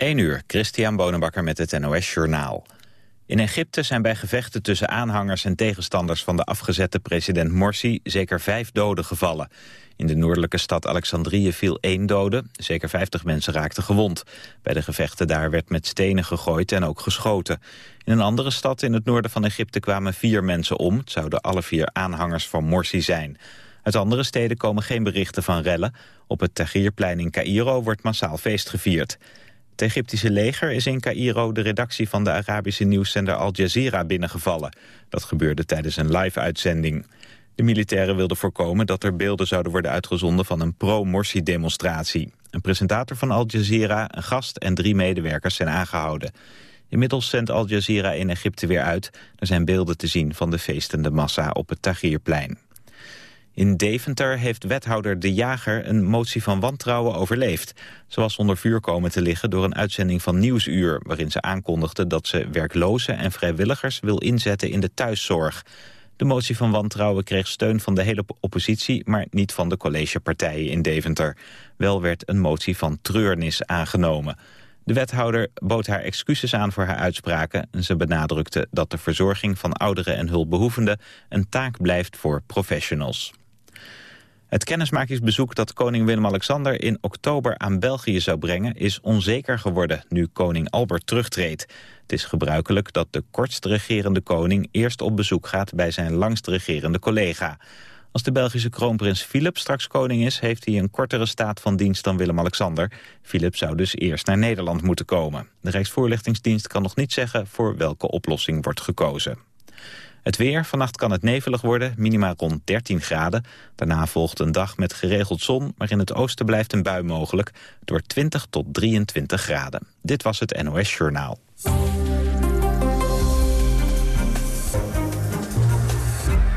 1 uur, Christian Bonenbakker met het NOS Journaal. In Egypte zijn bij gevechten tussen aanhangers en tegenstanders van de afgezette president Morsi zeker vijf doden gevallen. In de noordelijke stad Alexandrië viel één dode, zeker 50 mensen raakten gewond. Bij de gevechten daar werd met stenen gegooid en ook geschoten. In een andere stad in het noorden van Egypte kwamen vier mensen om. Het zouden alle vier aanhangers van Morsi zijn. Uit andere steden komen geen berichten van rellen. Op het Tahrirplein in Cairo wordt massaal feest gevierd. Het Egyptische leger is in Cairo de redactie van de Arabische nieuwszender Al Jazeera binnengevallen. Dat gebeurde tijdens een live-uitzending. De militairen wilden voorkomen dat er beelden zouden worden uitgezonden van een pro-Morsi-demonstratie. Een presentator van Al Jazeera, een gast en drie medewerkers zijn aangehouden. Inmiddels zendt Al Jazeera in Egypte weer uit. Er zijn beelden te zien van de feestende massa op het Tahrirplein. In Deventer heeft wethouder De Jager een motie van wantrouwen overleefd. Ze was onder vuur komen te liggen door een uitzending van Nieuwsuur... waarin ze aankondigde dat ze werklozen en vrijwilligers wil inzetten in de thuiszorg. De motie van wantrouwen kreeg steun van de hele oppositie... maar niet van de collegepartijen in Deventer. Wel werd een motie van treurnis aangenomen. De wethouder bood haar excuses aan voor haar uitspraken... en ze benadrukte dat de verzorging van ouderen en hulpbehoevenden... een taak blijft voor professionals. Het kennismakingsbezoek dat koning Willem-Alexander in oktober aan België zou brengen is onzeker geworden nu koning Albert terugtreedt. Het is gebruikelijk dat de kortst regerende koning eerst op bezoek gaat bij zijn langst regerende collega. Als de Belgische kroonprins Philip straks koning is... heeft hij een kortere staat van dienst dan Willem-Alexander. Philip zou dus eerst naar Nederland moeten komen. De Rijksvoorlichtingsdienst kan nog niet zeggen... voor welke oplossing wordt gekozen. Het weer, vannacht kan het nevelig worden, minima rond 13 graden. Daarna volgt een dag met geregeld zon, maar in het oosten blijft een bui mogelijk... door 20 tot 23 graden. Dit was het NOS Journaal.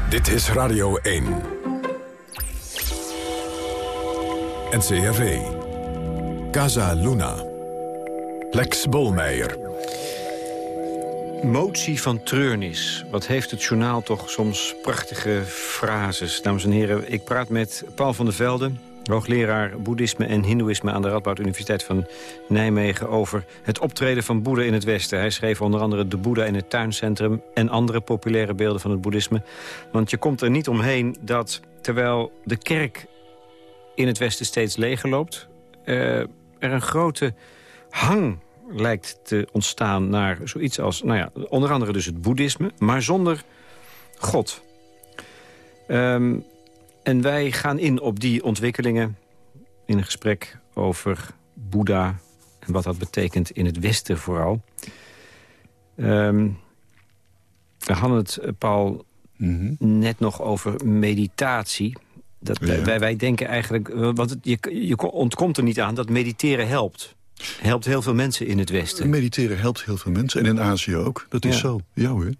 Dit is Radio 1. NCRV. Casa Luna. Lex Bolmeijer. Motie van treurnis. Wat heeft het journaal toch soms prachtige frases. Dames en heren, ik praat met Paul van der Velde... hoogleraar boeddhisme en hindoeïsme aan de Radboud Universiteit van Nijmegen... over het optreden van Boeddha in het Westen. Hij schreef onder andere De Boeddha in het Tuincentrum... en andere populaire beelden van het boeddhisme. Want je komt er niet omheen dat terwijl de kerk in het Westen steeds leger loopt... Uh, er een grote hang lijkt te ontstaan naar zoiets als... Nou ja, onder andere dus het boeddhisme, maar zonder God. Ehm, en wij gaan in op die ontwikkelingen in een gesprek over Boeddha... en wat dat betekent in het Westen vooral. Um, we hadden het, eh, Paul, mm net nog over meditatie. Dat wij, wij denken eigenlijk, eh, want je, je ontkomt er niet aan dat mediteren helpt. Helpt heel veel mensen in het Westen. Mediteren helpt heel veel mensen. En in Azië ook. Dat is zo. Ja hoor.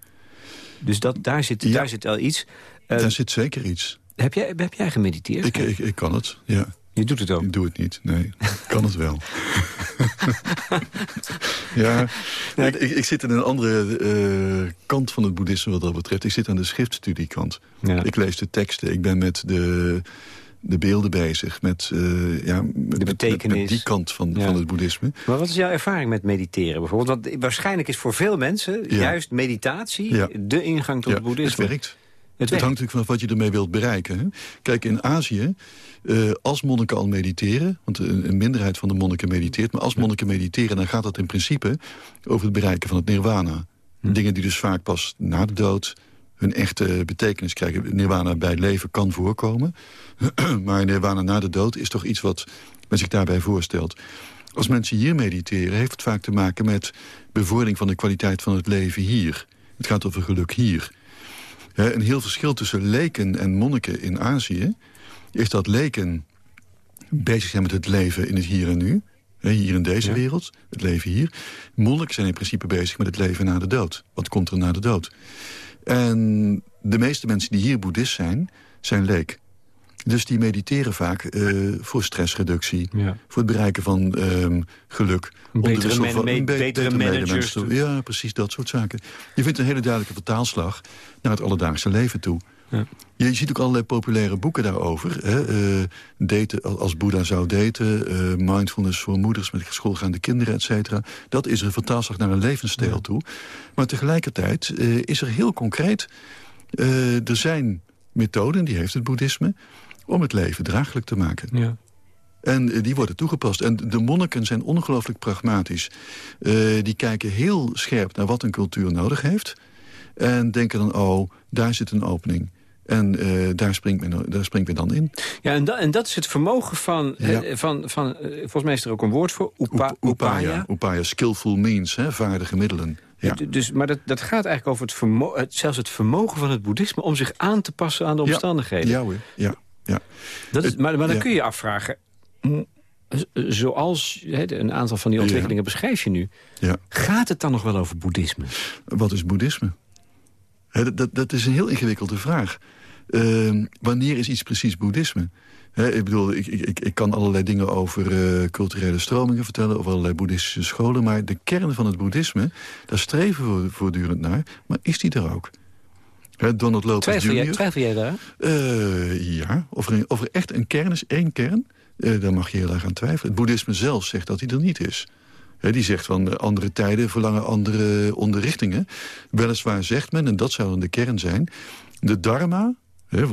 Dus dat, daar, zit, daar zit al iets. daar ehm, zit zeker iets. Heb jij, heb jij gemediteerd? Ik, ik, ik kan het, ja. Je doet het ook? Ik doe het niet, nee. Ik kan het wel. ja, ik, ik, zit aan een andere uh, kant van het boeddhisme wat dat betreft. Ik zit aan de schriftstudiekant. Ja. Ik lees de teksten. Ik ben met de de beelden bezig. Met, uh, ja, de betekenis. Met, die kant van, van het boeddhisme. Maar wat is jouw ervaring met mediteren bijvoorbeeld? Want waarschijnlijk is voor veel mensen juist meditatie de ingang tot het boeddhisme. het werkt. Het, het hangt natuurlijk vanaf wat je ermee wilt bereiken. Hè? Kijk, in Azië, uh, als monniken al mediteren... want een, een, minderheid van de monniken mediteert... maar als monniken mediteren, dan gaat dat in principe... over het bereiken van het nirvana. Hm. Dingen die dus vaak pas na de dood hun echte betekenis krijgen. Nirvana bij leven kan voorkomen. maar nirvana na de dood is toch iets wat men zich daarbij voorstelt. Als mensen hier mediteren, heeft het vaak te maken met bevordering van de kwaliteit van het leven hier. Het gaat over geluk hier. een heel verschil tussen leken en monniken in Azië... is dat leken bezig zijn met het leven in het hier en nu. hier in deze wereld, het leven hier. Monniken zijn in principe bezig met het leven na de dood. Wat komt er na de dood? En de meeste mensen die hier boeddhist zijn, zijn leek. Dus die mediteren vaak uh, voor stressreductie. Voor het bereiken van um, geluk. Betere, man, van, me betere, managers. Ja, precies dat soort zaken. Je vindt een hele duidelijke vertaalslag naar het alledaagse leven toe. Ja. Je ziet ook allerlei populaire boeken daarover. Hè? Uh, daten als Boeddha zou daten. Uh, mindfulness voor moeders met schoolgaande kinderen, et cetera. Dat is een vertaalslag naar een levensstijl toe. Maar tegelijkertijd uh, is er heel concreet... er zijn methoden, die heeft het boeddhisme... om het leven draaglijk te maken. Ja. En die worden toegepast. En de monniken zijn ongelooflijk pragmatisch. die kijken heel scherp naar wat een cultuur nodig heeft... En denken dan, oh, daar zit een opening. En uh, daar, springt men, daar springt men dan in. Ja, en, da en dat is het vermogen van... Ja. van, van uh, volgens mij is er ook een woord voor, upa, upaya. Upaya, skillful means, hè, vaardige middelen. Ja. Dus, maar dat, dat gaat eigenlijk over het vermogen, zelfs het vermogen van het boeddhisme... om zich aan te passen aan de omstandigheden. Ja, hoor. Ja, ja. Dat is, maar, maar dan kun je afvragen... Zoals een aantal van die ontwikkelingen beschrijf je nu... gaat het dan nog wel over boeddhisme? Wat is boeddhisme? Dat, dat, dat, is een heel ingewikkelde vraag. Uh, wanneer is iets precies boeddhisme? ik bedoel, ik, ik, ik kan allerlei dingen over uh, culturele stromingen vertellen... over allerlei boeddhistische scholen... maar de kern van het boeddhisme, daar streven we voortdurend naar... maar is die er ook? Donald Lopez twijfel Jr. Jij, twijfel jij daar? Uh, ja, of er, of er, echt een kern is, één kern... Uh, daar mag je heel erg aan twijfelen. Het boeddhisme zelf zegt dat hij er niet is die zegt van eh, andere tijden verlangen andere onderrichtingen. Weliswaar zegt men, en dat zou dan de kern zijn... de dharma,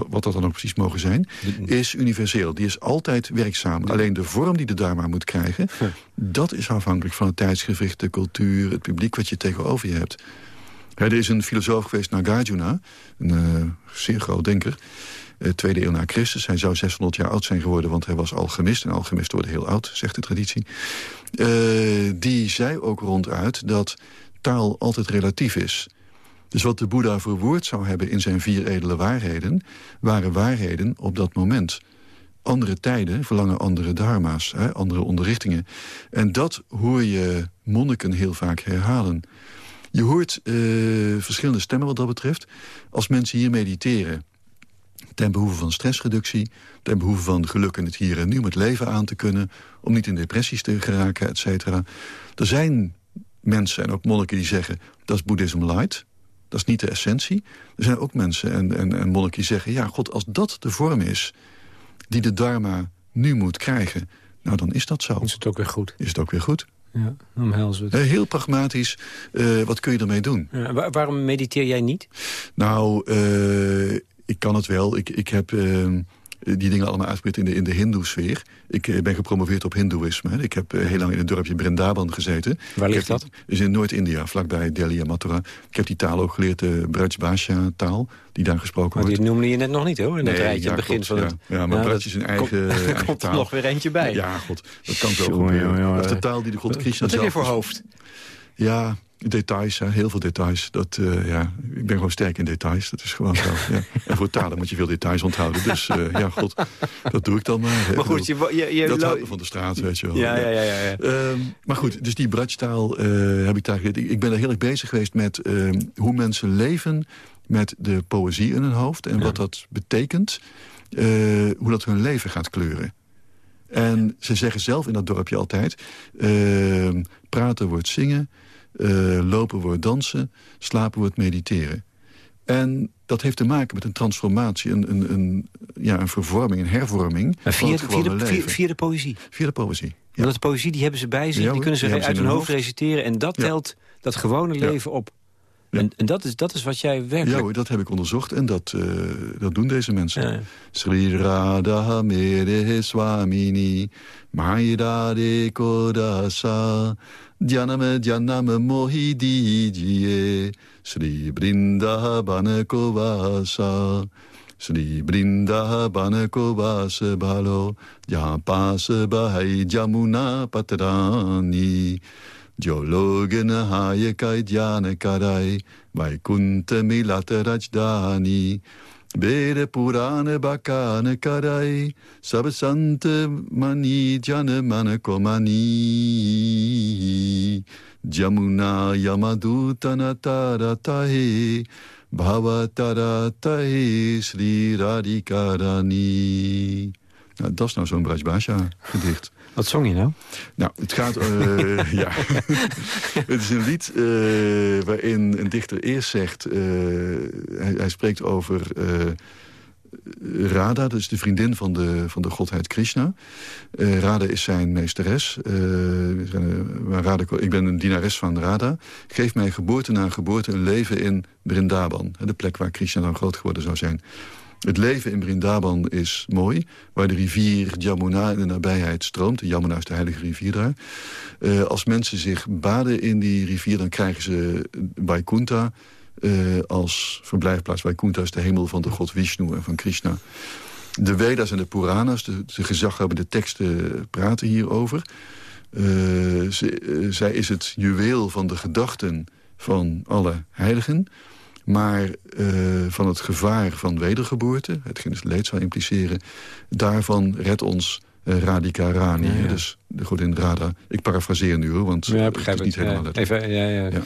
wat dat dan ook precies mogen zijn, is universeel. Die is altijd werkzaam. Alleen de vorm die de dharma moet krijgen... dat is afhankelijk van het tijdsgevricht, de cultuur... het publiek wat je tegenover je hebt. er is een filosoof geweest, Nagarjuna, een uh, zeer groot denker... Uh, tweede eeuw na Christus. Hij zou 600 jaar oud zijn geworden, want hij was alchemist. En alchemisten worden heel oud, zegt de traditie. Uh, die zei ook ronduit dat taal altijd relatief is. Dus wat de Boeddha verwoord zou hebben in zijn vier edele waarheden... waren waarheden op dat moment. Andere tijden verlangen andere dharma's, hè, andere onderrichtingen. En dat hoor je monniken heel vaak herhalen. Je hoort uh, verschillende stemmen wat dat betreft. Als mensen hier mediteren ten behoeve van stressreductie... ten behoeve van geluk in het hier en nu om het leven aan te kunnen... om niet in depressies te geraken, et cetera. Er zijn mensen en ook monniken die zeggen... dat is boeddhism light, dat is niet de essentie. Er zijn ook mensen en, en, en monniken die zeggen... ja, god, als dat de vorm is die de dharma nu moet krijgen... nou, dan is dat zo. Is het ook weer goed. Is het ook weer goed. Ja, omhelzen we het. Heel pragmatisch. Uh, wat kun je ermee doen? Ja, waarom mediteer jij niet? Nou, uh, ik kan het wel. Ik, ik heb ehm, die dingen allemaal uitgeprobeerd in de, in de hindoe-sfeer. Ik eh, ben gepromoveerd op hindoeïsme. Ik heb eh, heel lang in het dorpje Brindaban gezeten. Waar ligt dat? is in Noord-India, vlakbij Delhi en Mathura. Ik heb die taal ook geleerd, de Braj-Bhasha-taal, die daar gesproken maar wordt. die noemde je net nog niet, hoor, in dat nee, rijtje, ja, het begin van ja. het... Ja, maar ja, Braj is een eigen, komt, komt er nog weer eentje bij. Ja, god, dat kan zo gebeuren. Dat is de taal die de god Krishna zelf... Wat heb je voor hoofd? Ja, Details, hè, heel veel details. Dat, uh, ja, ik ben gewoon sterk in details. Dat is gewoon zo. ja. En voor talen moet je veel details onthouden. Dus uh, ja, god, dat doe ik dan maar. Maar goed, je, je, je dat houdt me van de straat, weet je wel. Ja, ja, ja. ja, ja. Uh, maar goed, dus die bratstaal uh, heb ik daar. Ik ben daar heel erg bezig geweest met ehm, hoe mensen leven met de poëzie in hun hoofd. En wat dat betekent. hoe dat hun leven gaat kleuren. En ze zeggen zelf in dat dorpje altijd... Ehm, praten wordt zingen, uh, lopen wordt dansen, slapen wordt mediteren. En dat heeft te maken met een transformatie, een, een, een ja, een vervorming, een hervorming. Maar via, via, de, via, via, de poëzie? Via de poëzie, ja. Want de poëzie die hebben ze bij zich, ja, die kunnen ze die uit hun hoofd reciteren... en dat telt dat gewone leven op. En, en, dat, is, dat is wat jij werkelijk... Ja hoor, dat heb ik onderzocht en dat, uh, dat doen deze mensen. Ja. Sri Radha Mere Swamini Mayadade Kodasa Dyanam Dyanam Mohi Dijiye. Sri Brindavan Kovasa Sri Brindavan Kovasa Balo Japasa Bahai Jamuna Patrani Jologana Hayakai Dhyana Karai Vaikunta Milata Rajdani Bere Purana Bakana Karai Sabasanta Mani Jana Manakomani Jamuna Yamadutana Taratahe Bhavataratahe Sri Radhikarani nou, dat is nou zo'n Brajbasha gedicht. Wat zong je nou? Nou, het gaat... Uh, ja. het is een lied uh, waarin een dichter eerst zegt... Uh, hij, hij, spreekt over Radha, dat is de vriendin van de, van de godheid Krishna. Radha is zijn meesteres. Radha, ik ben een dienares van Radha. Geef mij geboorte na geboorte een leven in Vrindavan. De plek waar Krishna dan groot geworden zou zijn. Het leven in Brindaban is mooi, waar de rivier Jamuna in de nabijheid stroomt. De Yamuna is de heilige rivier daar. Uh, als mensen zich baden in die rivier, dan krijgen ze Vaikuntha uh, als verblijfplaats. Vaikuntha is de hemel van de god Vishnu en van Krishna. De Veda's en de Puranas, de, de gezaghebbende teksten, praten hierover. Uh, ze, zij is het juweel van de gedachten van alle heiligen... Maar uh, van het gevaar van wedergeboorte, hetgeen dus leed zou impliceren... daarvan redt ons uh, Radhika Rani, ja, ja. dus de godin Radha. Ik parafraseer nu hoor, want ja, het is niet helemaal ja, even, ja, ja. Ja.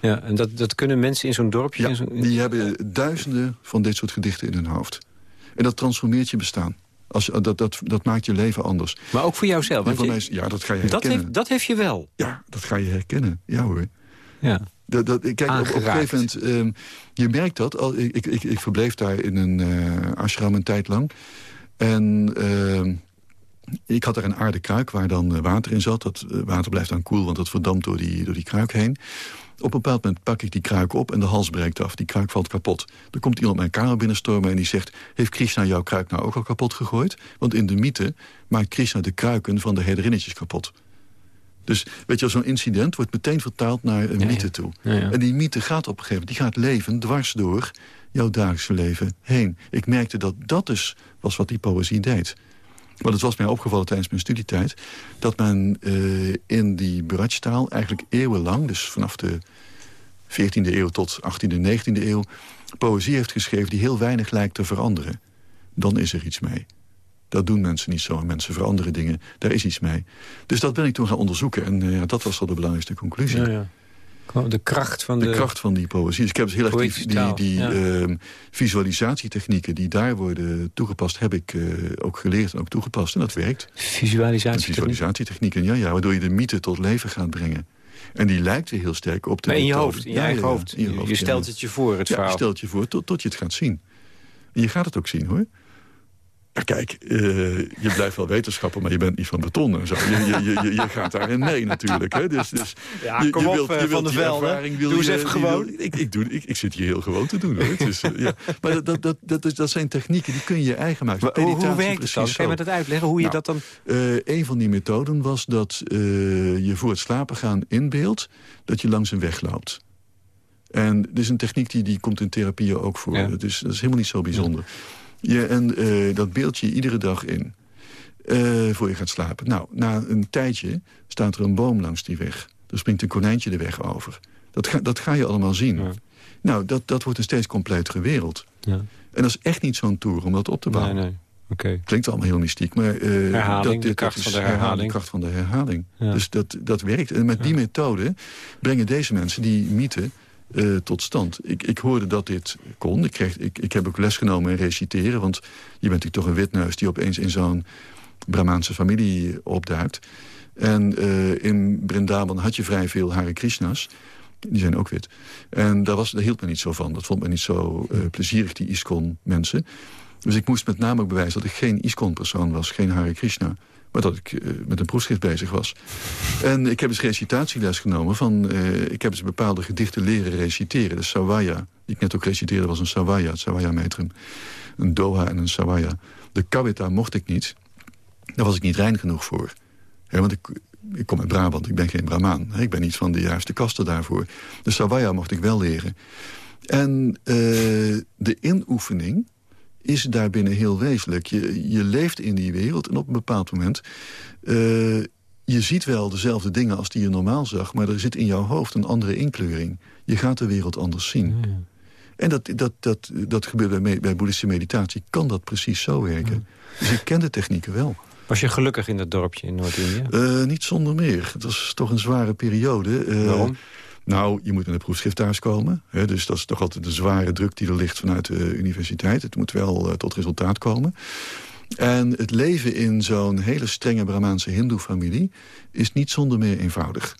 ja. en dat, dat kunnen mensen in zo'n dorpje... Ja, zo die hebben duizenden van dit soort gedichten in hun hoofd. En dat transformeert je bestaan. Als, dat, dat, dat maakt je leven anders. Maar ook voor jouzelf? Voor mij, ja dat ga je herkennen. Dat heeft, dat heeft je wel? Ja, dat ga je herkennen. Ja hoor. Ja. Dat, dat, kijk, op, op, een gegeven moment, um, je merkt dat. Al, ik, ik, ik verbleef daar in een uh, ashram een tijd lang. En uh, ik had daar een aarde kruik waar dan water in zat. Dat uh, water blijft dan koel, want dat verdampt door die, door die kruik heen. Op een bepaald moment pak ik die kruik op en de hals breekt af. Die kruik valt kapot. Dan komt iemand mijn kamer binnenstormen en die zegt... heeft Krishna jouw kruik nou ook al kapot gegooid? Want in de mythe maakt Krishna de kruiken van de herderinnetjes kapot. Dus weet je, zo'n incident wordt meteen vertaald naar een Ja, mythe toe. Ja, ja. En die mythe gaat op een gegeven moment, die gaat leven dwars door jouw dagelijkse leven heen. Ik merkte dat dat dus was wat die poëzie deed. Want het was mij opgevallen tijdens mijn studietijd... dat men eh, in die Buraj-taal eigenlijk eeuwenlang... dus vanaf de 14e eeuw tot 18e, 19e eeuw... poëzie heeft geschreven die heel weinig lijkt te veranderen. Dan is er iets mee. Dat doen mensen niet zo. Mensen veranderen dingen. Daar is iets mee. Dus dat ben ik toen gaan onderzoeken. En uh, ja, dat was wel de belangrijkste conclusie. Ja, ja. De kracht van de... De kracht van die poëzie. Dus ik heb dus heel erg die, die, die ja. ehm, visualisatietechnieken die daar worden toegepast... heb ik eh, ook geleerd en ook toegepast. En dat werkt. En Visualisatie. visualisatietechnieken, ja, ja, waardoor je de mythe tot leven gaat brengen. En die lijkt weer heel sterk op de Maar in je methode. hoofd, in je Ja, eigen ja, hoofd. in je Je, hoofd, je stelt het je voor, het Ja, je verhaal. stelt je voor tot, tot je het gaat zien. En je gaat het ook zien, hoor. Ja, kijk, eh, je blijft wel wetenschapper, maar je bent niet van beton en zo. Je, je, je, je, gaat daarin mee natuurlijk. Hè. Dus, dus Ja, je, kom je op, wilt, eh, je Van wilt der die Velde. Doe eens even wil- gewoon. ik, ik, doe, ik, ik zit hier heel gewoon te doen. Hoor. Eh, ja. Maar dat, dat, dat, dat, is- dat zijn technieken, die kun je je eigen maken. Maar hoe, werkt het dan? Kan je me dat uitleggen? Hoe je Nou, dat dan... Eh, een van die methoden was dat je voor het slapen gaan inbeeldt... dat je langs een weg loopt. En dit is een techniek die, die komt in therapieën ook voor. Ja. Dat, is, dat is helemaal niet zo bijzonder. Je, en eh, dat beeld je iedere dag in. eh, voor je gaat slapen. Nou, na een tijdje staat er een boom langs die weg. Er springt een konijntje de weg over. Dat ga, dat ga je allemaal zien. Ja. Nou, dat, dat wordt een steeds completere wereld. Ja. En dat is echt niet zo'n tour om dat op te Nee, bouwen. nee. Oké. Klinkt allemaal heel mystiek, maar... eh, Herhaling, de dat, kracht dat van de herhaling. De kracht van de herhaling. Ja. Dus dat, dat werkt. En met die methode brengen deze mensen die mythe eh, tot stand. Ik, ik hoorde dat dit kon. Ik, kreeg, ik, ik heb ook les genomen in reciteren. Want je bent natuurlijk toch een witneus die opeens in zo'n Brahmaanse familie opduikt. En eh, in Brindaban had je vrij veel Hare Krishna's. Die zijn ook wit. En daar, was, daar hield me niet zo van. Dat vond me niet zo eh, plezierig, die ISKCON-mensen. Dus ik moest met name ook bewijzen dat ik geen ISKCON-persoon was. Geen Hare Krishna. Maar dat ik eh, met een proefschrift bezig was. En ik heb eens recitatieles genomen. Van, eh, ik heb eens bepaalde gedichten leren reciteren. De Sawaya, die ik net ook reciteerde, was een Sawaya. Het Sawaya-metrum. Een Doha en een Sawaya. De Kawita mocht ik niet. Daar was ik niet rein genoeg voor. Hè, want ik, ik kom uit Brabant, ik ben geen Brahmaan. Ik ben niet van de juiste kasten daarvoor. De Sawaya mocht ik wel leren. En eh, de inoefening is daarbinnen heel wezenlijk. Je, je leeft in die wereld en op een bepaald moment... eh, je ziet wel dezelfde dingen als die je normaal zag... maar er zit in jouw hoofd een andere inkleuring. Je gaat de wereld anders zien. En dat, dat, dat, dat gebeurt bij, me- bij boeddhistische meditatie. Kan dat precies zo werken? Dus ik ken de technieken wel. Was je gelukkig in dat dorpje in Noord-Indië? Eh, niet zonder meer. Het was toch een zware periode. Eh, Waarom? Nou, je moet met een proefschrift thuiskomen. Hè, dus dat is toch altijd de zware druk die er ligt vanuit de universiteit. Het moet wel eh, tot resultaat komen. En het leven in zo'n hele strenge Brahmaanse hindoe-familie... is niet zonder meer eenvoudig.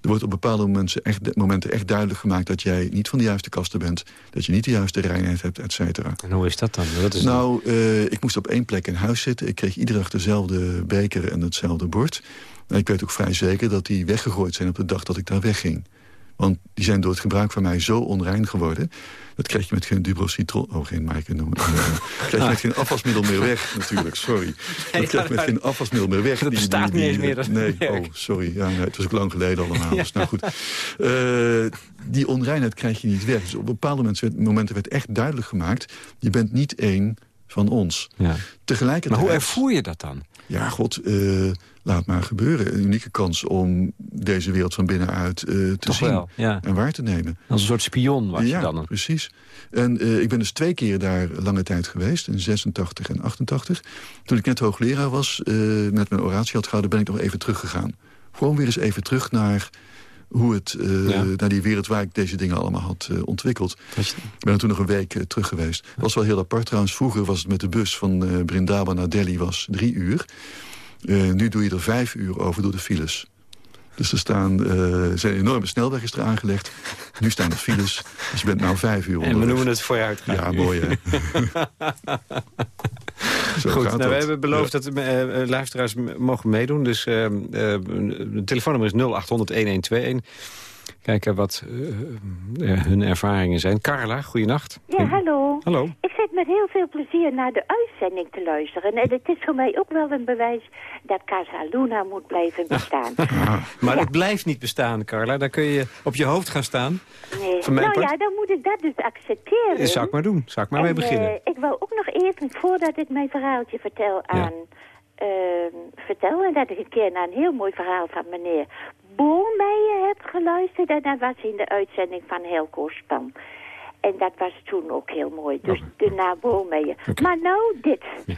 Er wordt op bepaalde momenten echt, momenten echt duidelijk gemaakt... dat jij niet van de juiste kasten bent. Dat je niet de juiste reinheid hebt, et cetera. En hoe is dat dan? Dat is nou, uh, ik moest op één plek in huis zitten. Ik kreeg iedere dag dezelfde beker en hetzelfde bord. En ik weet ook vrij zeker dat die weggegooid zijn op de dag dat ik daar wegging. Want die zijn door het gebruik van mij zo onrein geworden... dat krijg je met geen dubrocitron... Oh, geen Maaike noemen. krijg je met geen afwasmiddel meer weg, natuurlijk. Sorry. Dat krijg je met geen afwasmiddel meer weg. Dat die, bestaat die, niet eens meer. nee, oh, sorry. Ja, nee, het was ook lang geleden allemaal. Dus nou goed. Uh, die onreinheid krijg je niet weg. Dus op bepaalde momenten werd echt duidelijk gemaakt... je bent niet één van ons. Ja. Tegelijkertijd... Maar hoe ervoer je dat dan? Ja, god, uh, laat maar gebeuren. Een unieke kans om deze wereld van binnenuit uh, te zien wel, ja. en waar te nemen. Als een soort spion was ja, je dan. precies. En uh, ik ben dus twee keer daar lange tijd geweest, in 86 en 88. Toen ik net hoogleraar was, met mijn oratie had gehouden... ben ik nog even teruggegaan. Gewoon weer eens even terug naar hoe het, uh, naar die wereld waar ik deze dingen allemaal had uh, ontwikkeld. Ik ben er toen nog een week uh, terug geweest. Dat was wel heel apart trouwens. Vroeger was het met de bus van Brindaba naar Delhi was drie uur. nu doe je er vijf uur over door de files. Dus er staan, zijn enorme snelwegen er aangelegd. Nu staan er files, dus je bent nou vijf uur onderweg. En we noemen het vooruitgaan. Ja, mooi hè. Goed, nou, we hebben beloofd dat uh, luisteraars mogen meedoen. Dus uh, uh, de telefoonnummer is 0800-1121. Kijken wat hun ervaringen zijn. Carla, goeienacht. Ja, hallo. Hallo. Ik zit met heel veel plezier naar de uitzending te luisteren. En het is voor mij ook wel een bewijs dat Casa Luna moet blijven bestaan. maar het blijft niet bestaan, Carla. Dan kun je op je hoofd gaan staan. Nee. Nou ja, dan moet ik dat dus accepteren. Dat zou ik maar doen. Zou ik maar mee beginnen. ik wou ook nog even, voordat ik mijn verhaaltje vertel aan... vertel en dat ik een keer naar een heel mooi verhaal van meneer Boelmeijer heb geluisterd. En dat was in de uitzending van Helco Span. En dat was toen ook heel mooi. Dus de na Boelmeijer. Maar nou dit. Ja.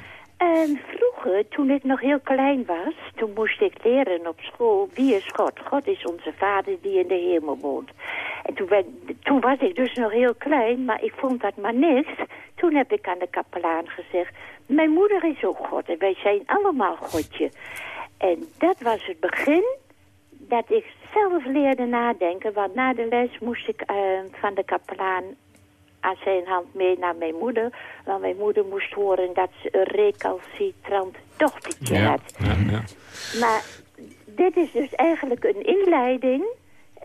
vroeger, toen ik nog heel klein was, toen moest ik leren op school, wie is God? God is onze vader die in de hemel woont. En toen, toen was ik dus nog heel klein, maar ik vond dat maar niks. Toen heb ik aan de kapelaan gezegd, mijn moeder is ook God en wij zijn allemaal Godje. En dat was het begin dat ik zelf leerde nadenken. Want na de les moest ik uh, van de kapelaan aan zijn hand mee naar mijn moeder. Want mijn moeder moest horen dat ze een recalcitrant dochtertje ja, had. Ja, ja. Maar dit is dus eigenlijk een inleiding...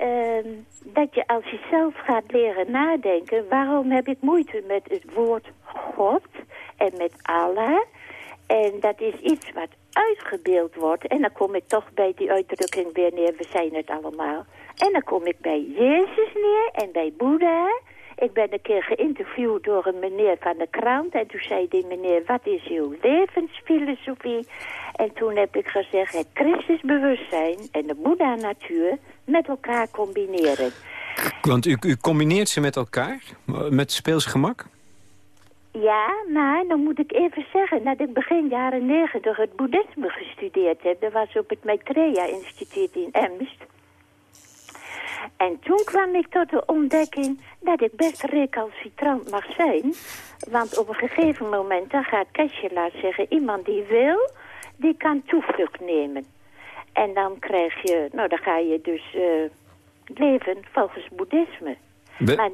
Uh, dat je als je zelf gaat leren nadenken... waarom heb ik moeite met het woord God en met Allah... En dat is iets wat uitgebeeld wordt. En dan kom ik toch bij die uitdrukking weer neer, we zijn het allemaal. En dan kom ik bij Jezus neer en bij Boeddha. Ik ben een keer geïnterviewd door een meneer van de krant. En toen zei die meneer, wat is uw levensfilosofie? En toen heb ik gezegd, het Christusbewustzijn en de Boeddha-natuur met elkaar combineren. Want u, u combineert ze met elkaar? Met speels gemak? Ja, maar dan moet ik even zeggen dat ik begin jaren negentig het boeddhisme gestudeerd heb. Dat was op het Maitreya-instituut in Emst. En toen kwam ik tot de ontdekking dat ik best recalcitrant mag zijn. Want op een gegeven moment, dan gaat Keshe zeggen... iemand die wil, die kan toevlucht nemen. En dan krijg je, nou dan ga je dus uh, leven volgens boeddhisme. Maar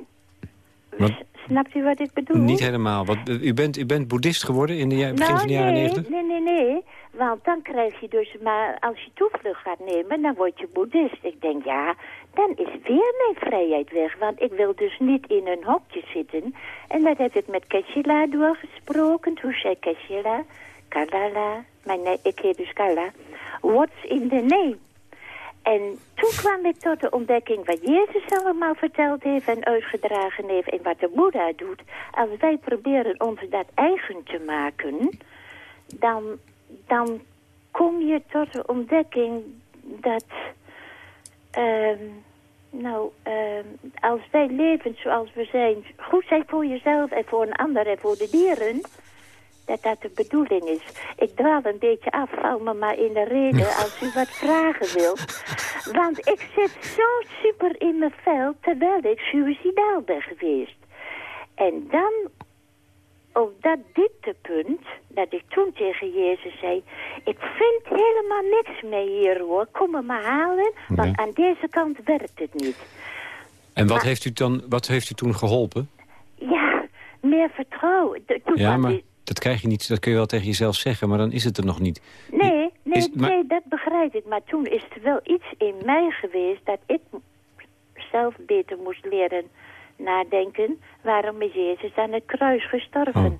wat? Snapt u wat ik bedoel? Niet helemaal. Want, u, bent, u bent boeddhist geworden in de begin nou, van de jaren negentig? Nee, nee, nee. Want dan krijg je dus... Maar als je toevlucht gaat nemen, dan word je boeddhist. Ik denk, ja, dan is weer mijn vrijheid weg. Want ik wil dus niet in een hokje zitten. En dat heb ik met Keshila doorgesproken. Hoe zei Keshila? Kalala. Mijn, nee, ik heet dus Kala. What's in the name? En toen kwam ik tot de ontdekking wat Jezus allemaal verteld heeft en uitgedragen heeft en wat de Boeddha doet. Als wij proberen ons dat eigen te maken, dan, dan kom je tot de ontdekking dat, uh, nou, uh, als wij leven zoals we zijn, goed zijn voor jezelf en voor een ander en voor de dieren dat dat de bedoeling is. Ik dwaal een beetje af, val me maar in de reden als u wat vragen wilt. Want ik zit zo super in mijn vel terwijl ik suicidaal ben geweest. En dan op dat dieptepunt, dat ik toen tegen Jezus zei... ik vind helemaal niks meer hier hoor, kom me maar halen, want aan deze kant werkt het niet. En wat, heeft u dan, wat heeft u toen geholpen? Ja, meer vertrouwen. Toen Ja, kwam maar die- dat krijg je niet. Dat kun je wel tegen jezelf zeggen, maar dan is het er nog niet. Nee, nee, Is- maar- nee, dat begrijp ik. Maar toen is er wel iets in mij geweest dat ik zelf beter moest leren nadenken. Waarom is Jezus aan het kruis gestorven? Oh.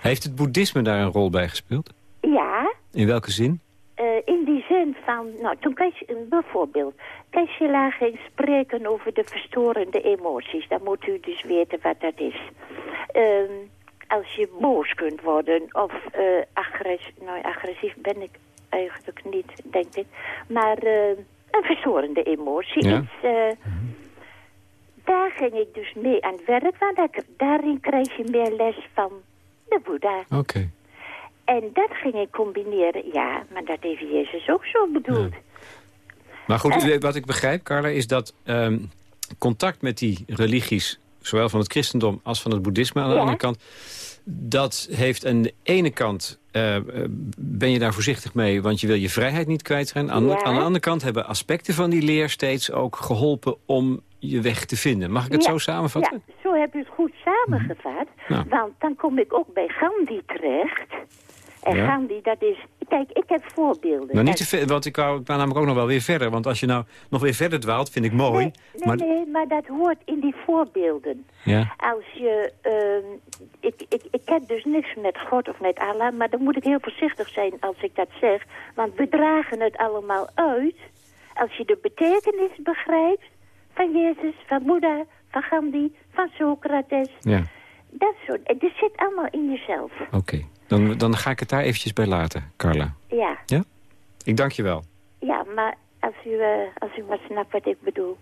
Heeft het boeddhisme daar een rol bij gespeeld? Ja, In welke zin? eh, in die zin van, nou, toen Kees, bijvoorbeeld, Keesjela ging spreken over de verstorende emoties. Dan moet u dus weten wat dat is. Ehm, als je boos kunt worden of eh agressief, nou agressief ben ik eigenlijk niet, denk ik. Maar eh, een verstorende emotie. Ja. Iets, eh, daar ging ik dus mee aan het werk, want daar- daarin krijg je meer les van de Boeddha. Oké. En dat ging ik combineren. Ja, maar dat heeft Jezus ook zo bedoeld. Maar goed, wat ik begrijp, Carla, is dat ehm, contact met die religies... zowel van het christendom als van het boeddhisme aan de Ja. andere kant... dat heeft aan de ene kant... eh, eh, ben je daar voorzichtig mee, want je wil je vrijheid niet kwijtraken. Aan, Ja. aan de andere kant hebben aspecten van die leer steeds ook geholpen... om je weg te vinden. Mag ik het Ja, zo samenvatten? Ja, zo heb je het goed samengevat. Nou. Want dan kom ik ook bij Gandhi terecht. En Ja. Gandhi, dat is... Kijk, ik heb voorbeelden. Nou, niet te ver, want ik wou, ik wou namelijk ook nog wel weer verder. Want als je nou nog weer verder dwaalt, vind ik mooi. Nee, nee, maar, nee, maar dat hoort in die voorbeelden. Ja. Als je... ehm, ik, ik, ik ken dus niks met God of met Allah, maar dan moet ik heel voorzichtig zijn als ik dat zeg. Want we dragen het allemaal uit als je de betekenis begrijpt van Jezus, van Boeddha, van Gandhi, van Socrates. ja. Dat soort... Het zit allemaal in jezelf. Oké. Dan, dan ga ik het daar eventjes bij laten, Carla. Ja, Ik dank je wel. ja maar als u, eh, als u maar snapt wat ik bedoel.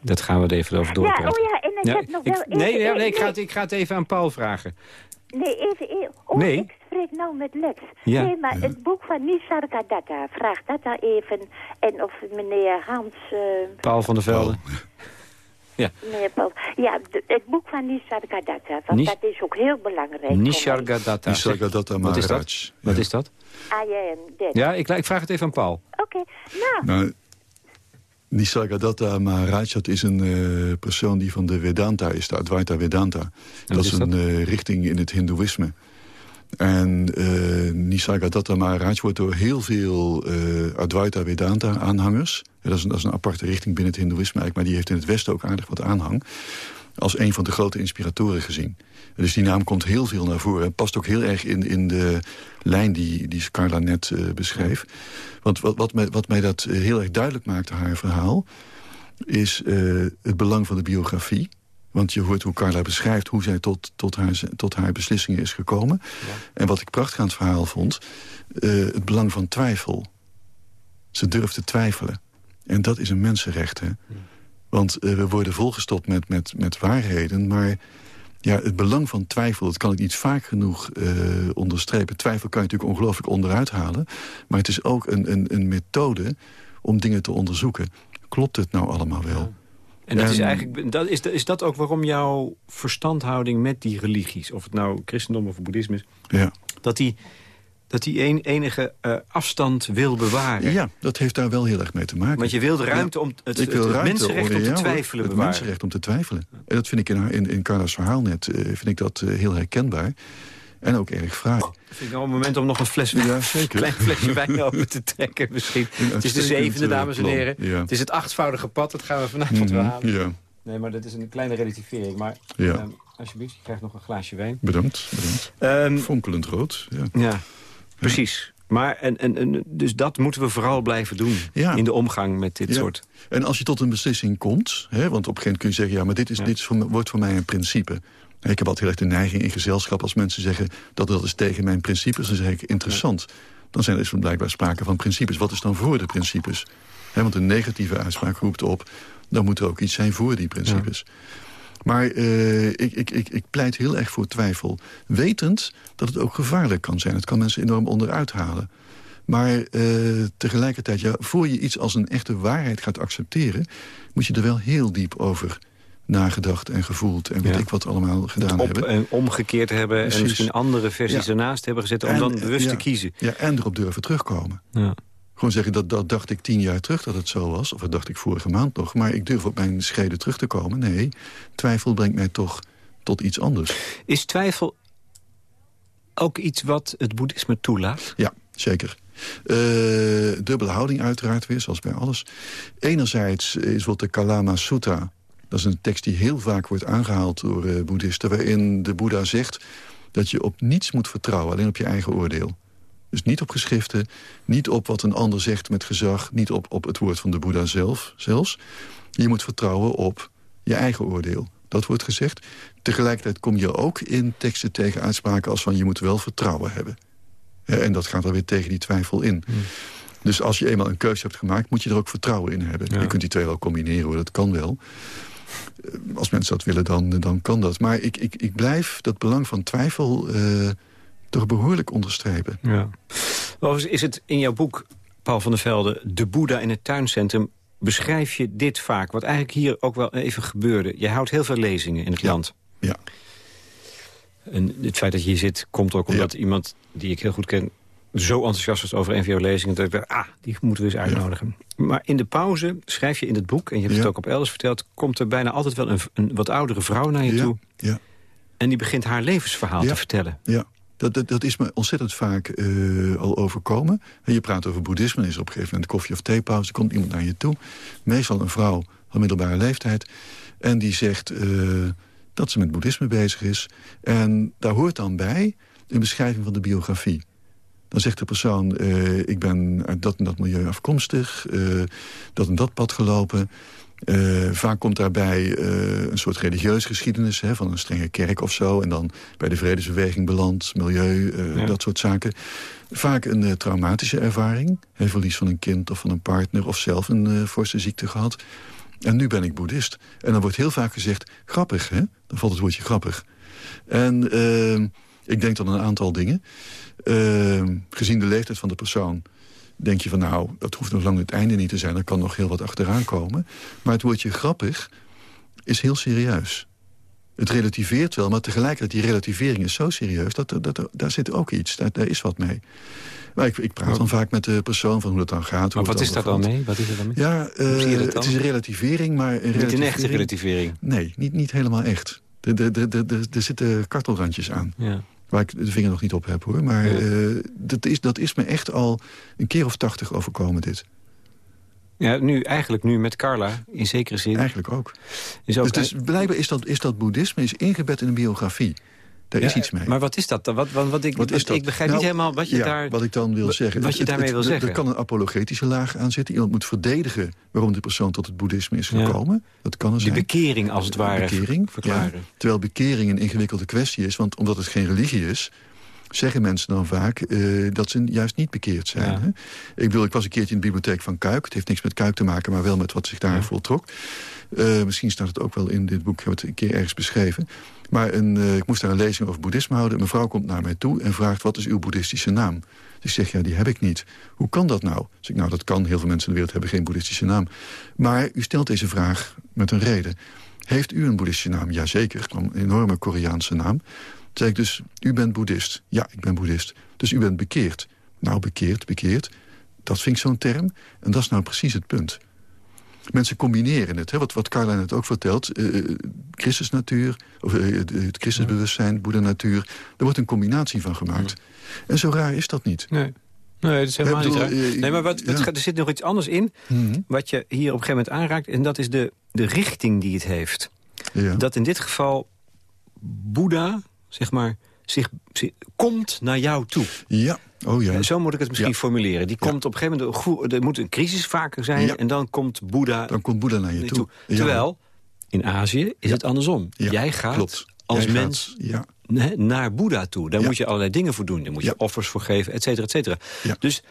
Dat gaan we er even over Ja, doorpraten. oh ja, en ik Ja, heb nog ik- wel... even- nee, ja, nee, ik, nee, ga het, ik ga het even aan Paul vragen. Nee, even... even oh, Nee. ik spreek nou met Lex. Ja. Nee, maar het boek van Nisargadatta, vraag dat daar even. En of meneer Hans... eh, Paul van der Velde. Meneer Paul... Ja, de- het boek van Nisargadatta, want Nis- dat is ook heel belangrijk mij. Nisargadatta. Nisargadatta Wat is dat? Maharaj. Wat Ja. is dat? I am dead. Ja, ik, ik vraag het even aan Paul. Oké, nou... Nou, Nisargadatta Maharaj, dat is een eh, persoon die van de Vedanta is, de Advaita Vedanta. dat is is een dat? eh, richting in het hindoeïsme. En eh Nisargadatta Maharaj wordt door heel veel eh, Advaita Vedanta aanhangers... dat, is een, aparte richting binnen het hindoeïsme eigenlijk... maar die heeft in het Westen ook aardig wat aanhang... als een van de grote inspiratoren gezien. Dus die naam komt heel veel naar voren. En past ook heel erg in, in de lijn die, die Carla net eh, beschreef. Want wat, wat, mij, wat dat eh, heel erg duidelijk maakte, haar verhaal... is het belang van de biografie. Want je hoort hoe Carla beschrijft hoe zij tot, tot, haar, tot haar beslissingen is gekomen. En wat ik prachtig aan het verhaal vond... eh, het belang van twijfel. Ze durft te twijfelen. En dat is een mensenrecht, hè? Want eh, we worden volgestopt met, met, met waarheden, maar ja, het belang van twijfel, dat kan ik niet vaak genoeg eh, onderstrepen. Twijfel kan je natuurlijk ongelooflijk onderuit halen. Maar het is ook een, een, een methode om dingen te onderzoeken. Klopt het nou allemaal wel? En dat is En- eigenlijk, dat, is, is dat ook waarom jouw verstandhouding met die religies... of het nou christendom of boeddhisme is... Ja. dat die, dat die een, enige eh, afstand wil bewaren? ja, dat heeft daar wel heel erg mee te maken. Want je wil de ruimte om het, mensenrecht om te twijfelen Het bewaren. mensenrecht om te twijfelen. En dat vind ik in, in, in Carla's verhaal net eh, vind ik dat, eh, heel herkenbaar. En ook erg fraai. Vind ik nou een moment om nog een fles, Ja, zeker. klein flesje wijn open te trekken misschien. Het is de zevende, dames en heren. Ja. Het is het achtvoudige pad, dat gaan we vanavond wel Mhm, halen. Ja, Nee, maar dat is een kleine relativering. Maar Ja. ehm, alsjeblieft, je krijgt nog een glaasje wijn. bedankt. bedankt. Ehm, Fonkelend rood. Ja. ja, precies. Maar en, en, en, dus dat moeten we vooral blijven doen Ja. in de omgang met dit Ja. soort... En als je tot een beslissing komt... Hè, want op een gegeven moment kun je zeggen... ja, maar dit, is, dit is voor, wordt voor mij een principe. Ik heb altijd heel erg de neiging in gezelschap... als mensen zeggen dat dat is tegen mijn principes... dan zeg ik interessant. Dan zijn er dus blijkbaar sprake van principes. Wat is dan voor de principes? Want een negatieve uitspraak roept op... dan moet er ook iets zijn voor die principes. Maar eh, ik, ik, ik, ik pleit heel erg voor twijfel. Wetend dat het ook gevaarlijk kan zijn. Het kan mensen enorm onderuit halen. Maar eh, tegelijkertijd, ja, voor je iets als een echte waarheid gaat accepteren... moet je er wel heel diep over nagedacht en gevoeld... en weet Ja. ik wat allemaal gedaan Op hebben. en omgekeerd hebben Precies. en misschien andere versies Ja. ernaast hebben gezet... om En, dan bewust ja. te kiezen. Ja, en erop durven terugkomen. Ja. Gewoon zeggen, dat, dat dacht ik tien jaar terug dat het zo was. Of dat dacht ik vorige maand nog. Maar ik durf op mijn schreden terug te komen. Nee, twijfel brengt mij toch tot iets anders. Is twijfel ook iets wat het boeddhisme toelaat? Ja, zeker. Eh, dubbele houding uiteraard weer, zoals bij alles. Enerzijds is wat de Kalama Sutta... dat is een tekst die heel vaak wordt aangehaald door eh, boeddhisten... waarin de Boeddha zegt dat je op niets moet vertrouwen, alleen op je eigen oordeel. Dus niet op geschriften, niet op wat een ander zegt met gezag... niet op, op het woord van de Boeddha zelf zelfs. Je moet vertrouwen op je eigen oordeel. Dat wordt gezegd. Tegelijkertijd kom je ook in teksten tegen uitspraken als van... je moet wel vertrouwen hebben. En dat gaat dan weer tegen die twijfel in. Dus als je eenmaal een keuze hebt gemaakt... moet je er ook vertrouwen in hebben. Ja. Je kunt die twee wel combineren, hoor. dat kan wel. Eh, Als mensen dat willen, dan, dan kan dat. Maar ik, ik, ik blijf dat belang van twijfel eh, toch behoorlijk onderstrepen. Ja. Overigens is het in jouw boek, Paul van der Velde... De Boeddha in het tuincentrum... beschrijf je dit vaak, wat eigenlijk hier ook wel even gebeurde. Je houdt heel veel lezingen in het Ja. land. Ja. En het feit dat je hier zit, komt ook omdat iemand die ik heel goed ken... zo enthousiast was over een van jouw lezingen... dat ik dacht, ah, die moeten we eens uitnodigen. Maar in de pauze schrijf je in het boek... en je hebt het ook op elders verteld... komt er bijna altijd wel een, een wat oudere vrouw naar je Ja, toe... ja, en die begint haar levensverhaal te vertellen. ja. Dat, dat, dat is me ontzettend vaak eh, al overkomen. En je praat over boeddhisme, is er op een gegeven moment koffie- of theepauze. komt iemand naar je toe, meestal een vrouw van middelbare leeftijd... en die zegt eh, dat ze met boeddhisme bezig is. En daar hoort dan bij een beschrijving van de biografie. Dan zegt de persoon, eh, ik ben uit dat en dat milieu afkomstig... eh, dat en dat pad gelopen... Eh, vaak komt daarbij een soort religieuze geschiedenis... Hè, van een strenge kerk of zo. En dan bij de vredesbeweging beland, milieu, Ja. dat soort zaken. Vaak een traumatische ervaring. Hè, verlies van een kind of van een partner... of zelf een forse ziekte gehad. En nu ben ik boeddhist. En dan wordt heel vaak gezegd, grappig, hè? Dan valt het woordje grappig. En eh, ik denk dan een aantal dingen. Eh, gezien de leeftijd van de persoon denk je van nou, dat hoeft nog lang het einde niet te zijn. Er kan nog heel wat achteraan komen. Maar het woordje grappig is heel serieus. Het relativeert wel, maar tegelijkertijd die relativering is zo serieus... dat, dat, dat- daar zit ook iets, daar, daar is wat mee. Maar ik, ik praat dan vaak met de persoon van hoe dat dan gaat. Maar wat is daar dan mee? Wat is er dan mee? Ja, eh, dat het is een relativering, maar... Een Niet een echte relativering-. Nee, niet, niet helemaal echt. Er, er, er, er, er- er zitten kartelrandjes aan. Ja. Waar ik de vinger nog niet op heb, hoor. Maar Ja. eh, dat, is, dat is me echt al een keer of tachtig overkomen, dit. ja, nu eigenlijk nu met Carla, in zekere zin. Eigenlijk ook. Is ook dus, dus blijkbaar is dat, is dat boeddhisme is ingebed in een biografie. Daar is Ja, iets mee. Maar wat is dat dan? Wat, wat, wat ik, Wat is wat- dat? ik begrijp Nou, niet helemaal wat je ja, daar... Wat ik dan wil zeggen. wat je daarmee wil zeggen. Er kan een apologetische laag aan zitten. Iemand moet verdedigen waarom de persoon tot het boeddhisme is Ja. gekomen. Dat kan er Die zijn. bekering als het ware Bekering, verklaren. Terwijl bekering een ingewikkelde kwestie is. Want omdat het geen religie is... zeggen mensen dan vaak eh, dat ze juist niet bekeerd zijn. Ja. Hè? Ik bedoel, ik was een keertje in de bibliotheek van Kuik. Het heeft niks met Kuik te maken, maar wel met wat zich daar Ja. voltrok. Eh, misschien staat het ook wel in dit boek. Ik heb het een keer ergens beschreven. Maar een, eh, ik moest daar een lezing over boeddhisme houden. Mevrouw komt naar mij toe en vraagt... wat is uw boeddhistische naam? Dus ik zeg, ja, die heb ik niet. Hoe kan dat nou? Dus ik, nou, dat kan. Heel veel mensen in de wereld hebben geen boeddhistische naam. Maar u stelt deze vraag met een reden. Heeft u een boeddhistische naam? Jazeker. Het kwam een enorme Koreaanse naam. Zei ik dus, u bent boeddhist. Ja, ik ben boeddhist. Dus u bent bekeerd. Nou, bekeerd, bekeerd. Dat vind ik zo'n term. En dat is nou precies het punt. Mensen combineren het. Hè? Wat, wat Carla net ook vertelt. eh, Christusnatuur, of eh, het- het Christusbewustzijn, Boeddha-natuur. Er wordt een combinatie van gemaakt. En zo raar is dat niet. Nee. Nee, dat is helemaal niet raar. eh, Nee, maar wat, wat ja. er zit nog iets anders in... Mhm. wat je hier op een gegeven moment aanraakt... en dat is de, de richting die het heeft. Ja. Dat in dit geval Boeddha, zeg maar, zich, zich- komt naar jou toe. ja, oh ja. Zo moet ik het misschien Ja. formuleren. Die komt op een gegeven moment... Er moet een crisis vaker zijn... Ja. en dan komt Boeddha Dan komt Boeddha naar je toe. toe. Terwijl, in Azië is het andersom. Jij gaat klopt. als Jij mens gaat- naar Boeddha toe. Daar moet je allerlei dingen voor doen. Daar moet je offers voor geven, et cetera, et cetera. Dus,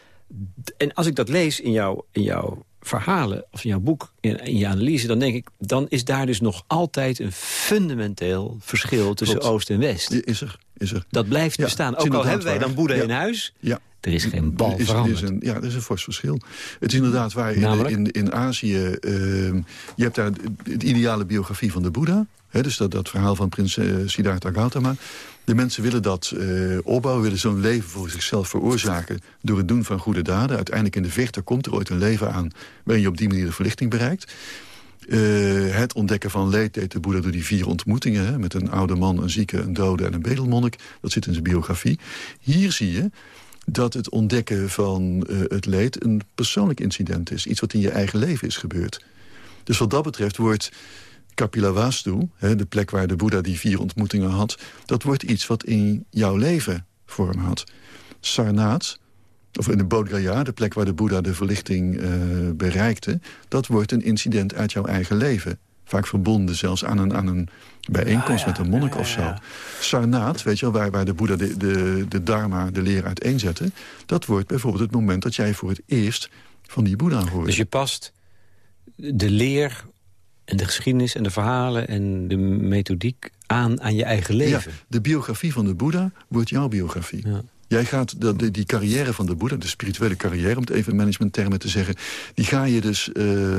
en als ik dat lees in, jouw in jouw verhalen of in jouw boek, in, in je analyse... dan denk ik, dan is daar dus nog altijd een fundamenteel verschil... tussen Klopt. Oost en West. Is er, is er. Dat blijft bestaan. Ook al hebben wij dan. Boeddha Ja. in huis... Ja. Er is geen bal is, er is een, Ja, er is een fors verschil. Het is inderdaad waar in, in, in Azië... Ehm, je hebt daar de, ideale biografie van de Boeddha. Hè, dus dat, dat verhaal van prins uh, Siddhartha Gautama. De mensen willen dat uh, opbouwen, willen zo'n leven voor zichzelf veroorzaken... door het doen van goede daden. Uiteindelijk in de vechter komt er ooit een leven aan... waarin je op die manier de verlichting bereikt. Uh, het ontdekken van leed deed de Boeddha door die vier ontmoetingen... Hè, met een oude man, een zieke, een dode en een bedelmonnik. Dat zit in zijn biografie. Hier zie je dat het ontdekken van uh, het leed een persoonlijk incident is. Iets wat in je eigen leven is gebeurd. Dus wat dat betreft wordt Kapilavastu, hè, de plek waar de Boeddha die vier ontmoetingen had... dat wordt iets wat in jouw leven vorm had. Sarnaat, of in de Bodh Gaya, de plek waar de Boeddha de verlichting uh, bereikte... dat wordt een incident uit jouw eigen leven. Vaak verbonden zelfs aan een, aan een bijeenkomst met een monnik of zo. Sarnaat, weet je wel, waar, waar de Boeddha de, de, de dharma, de leer uiteenzette... dat wordt bijvoorbeeld het moment dat jij voor het eerst van die Boeddha hoort. Dus je past de leer en de geschiedenis en de verhalen en de methodiek aan aan je eigen leven. Ja, de biografie van de Boeddha wordt jouw biografie. Ja. Jij gaat de, die carrière van de Boeddha, de spirituele carrière... om het even in managementtermen te zeggen... die ga je dus uh,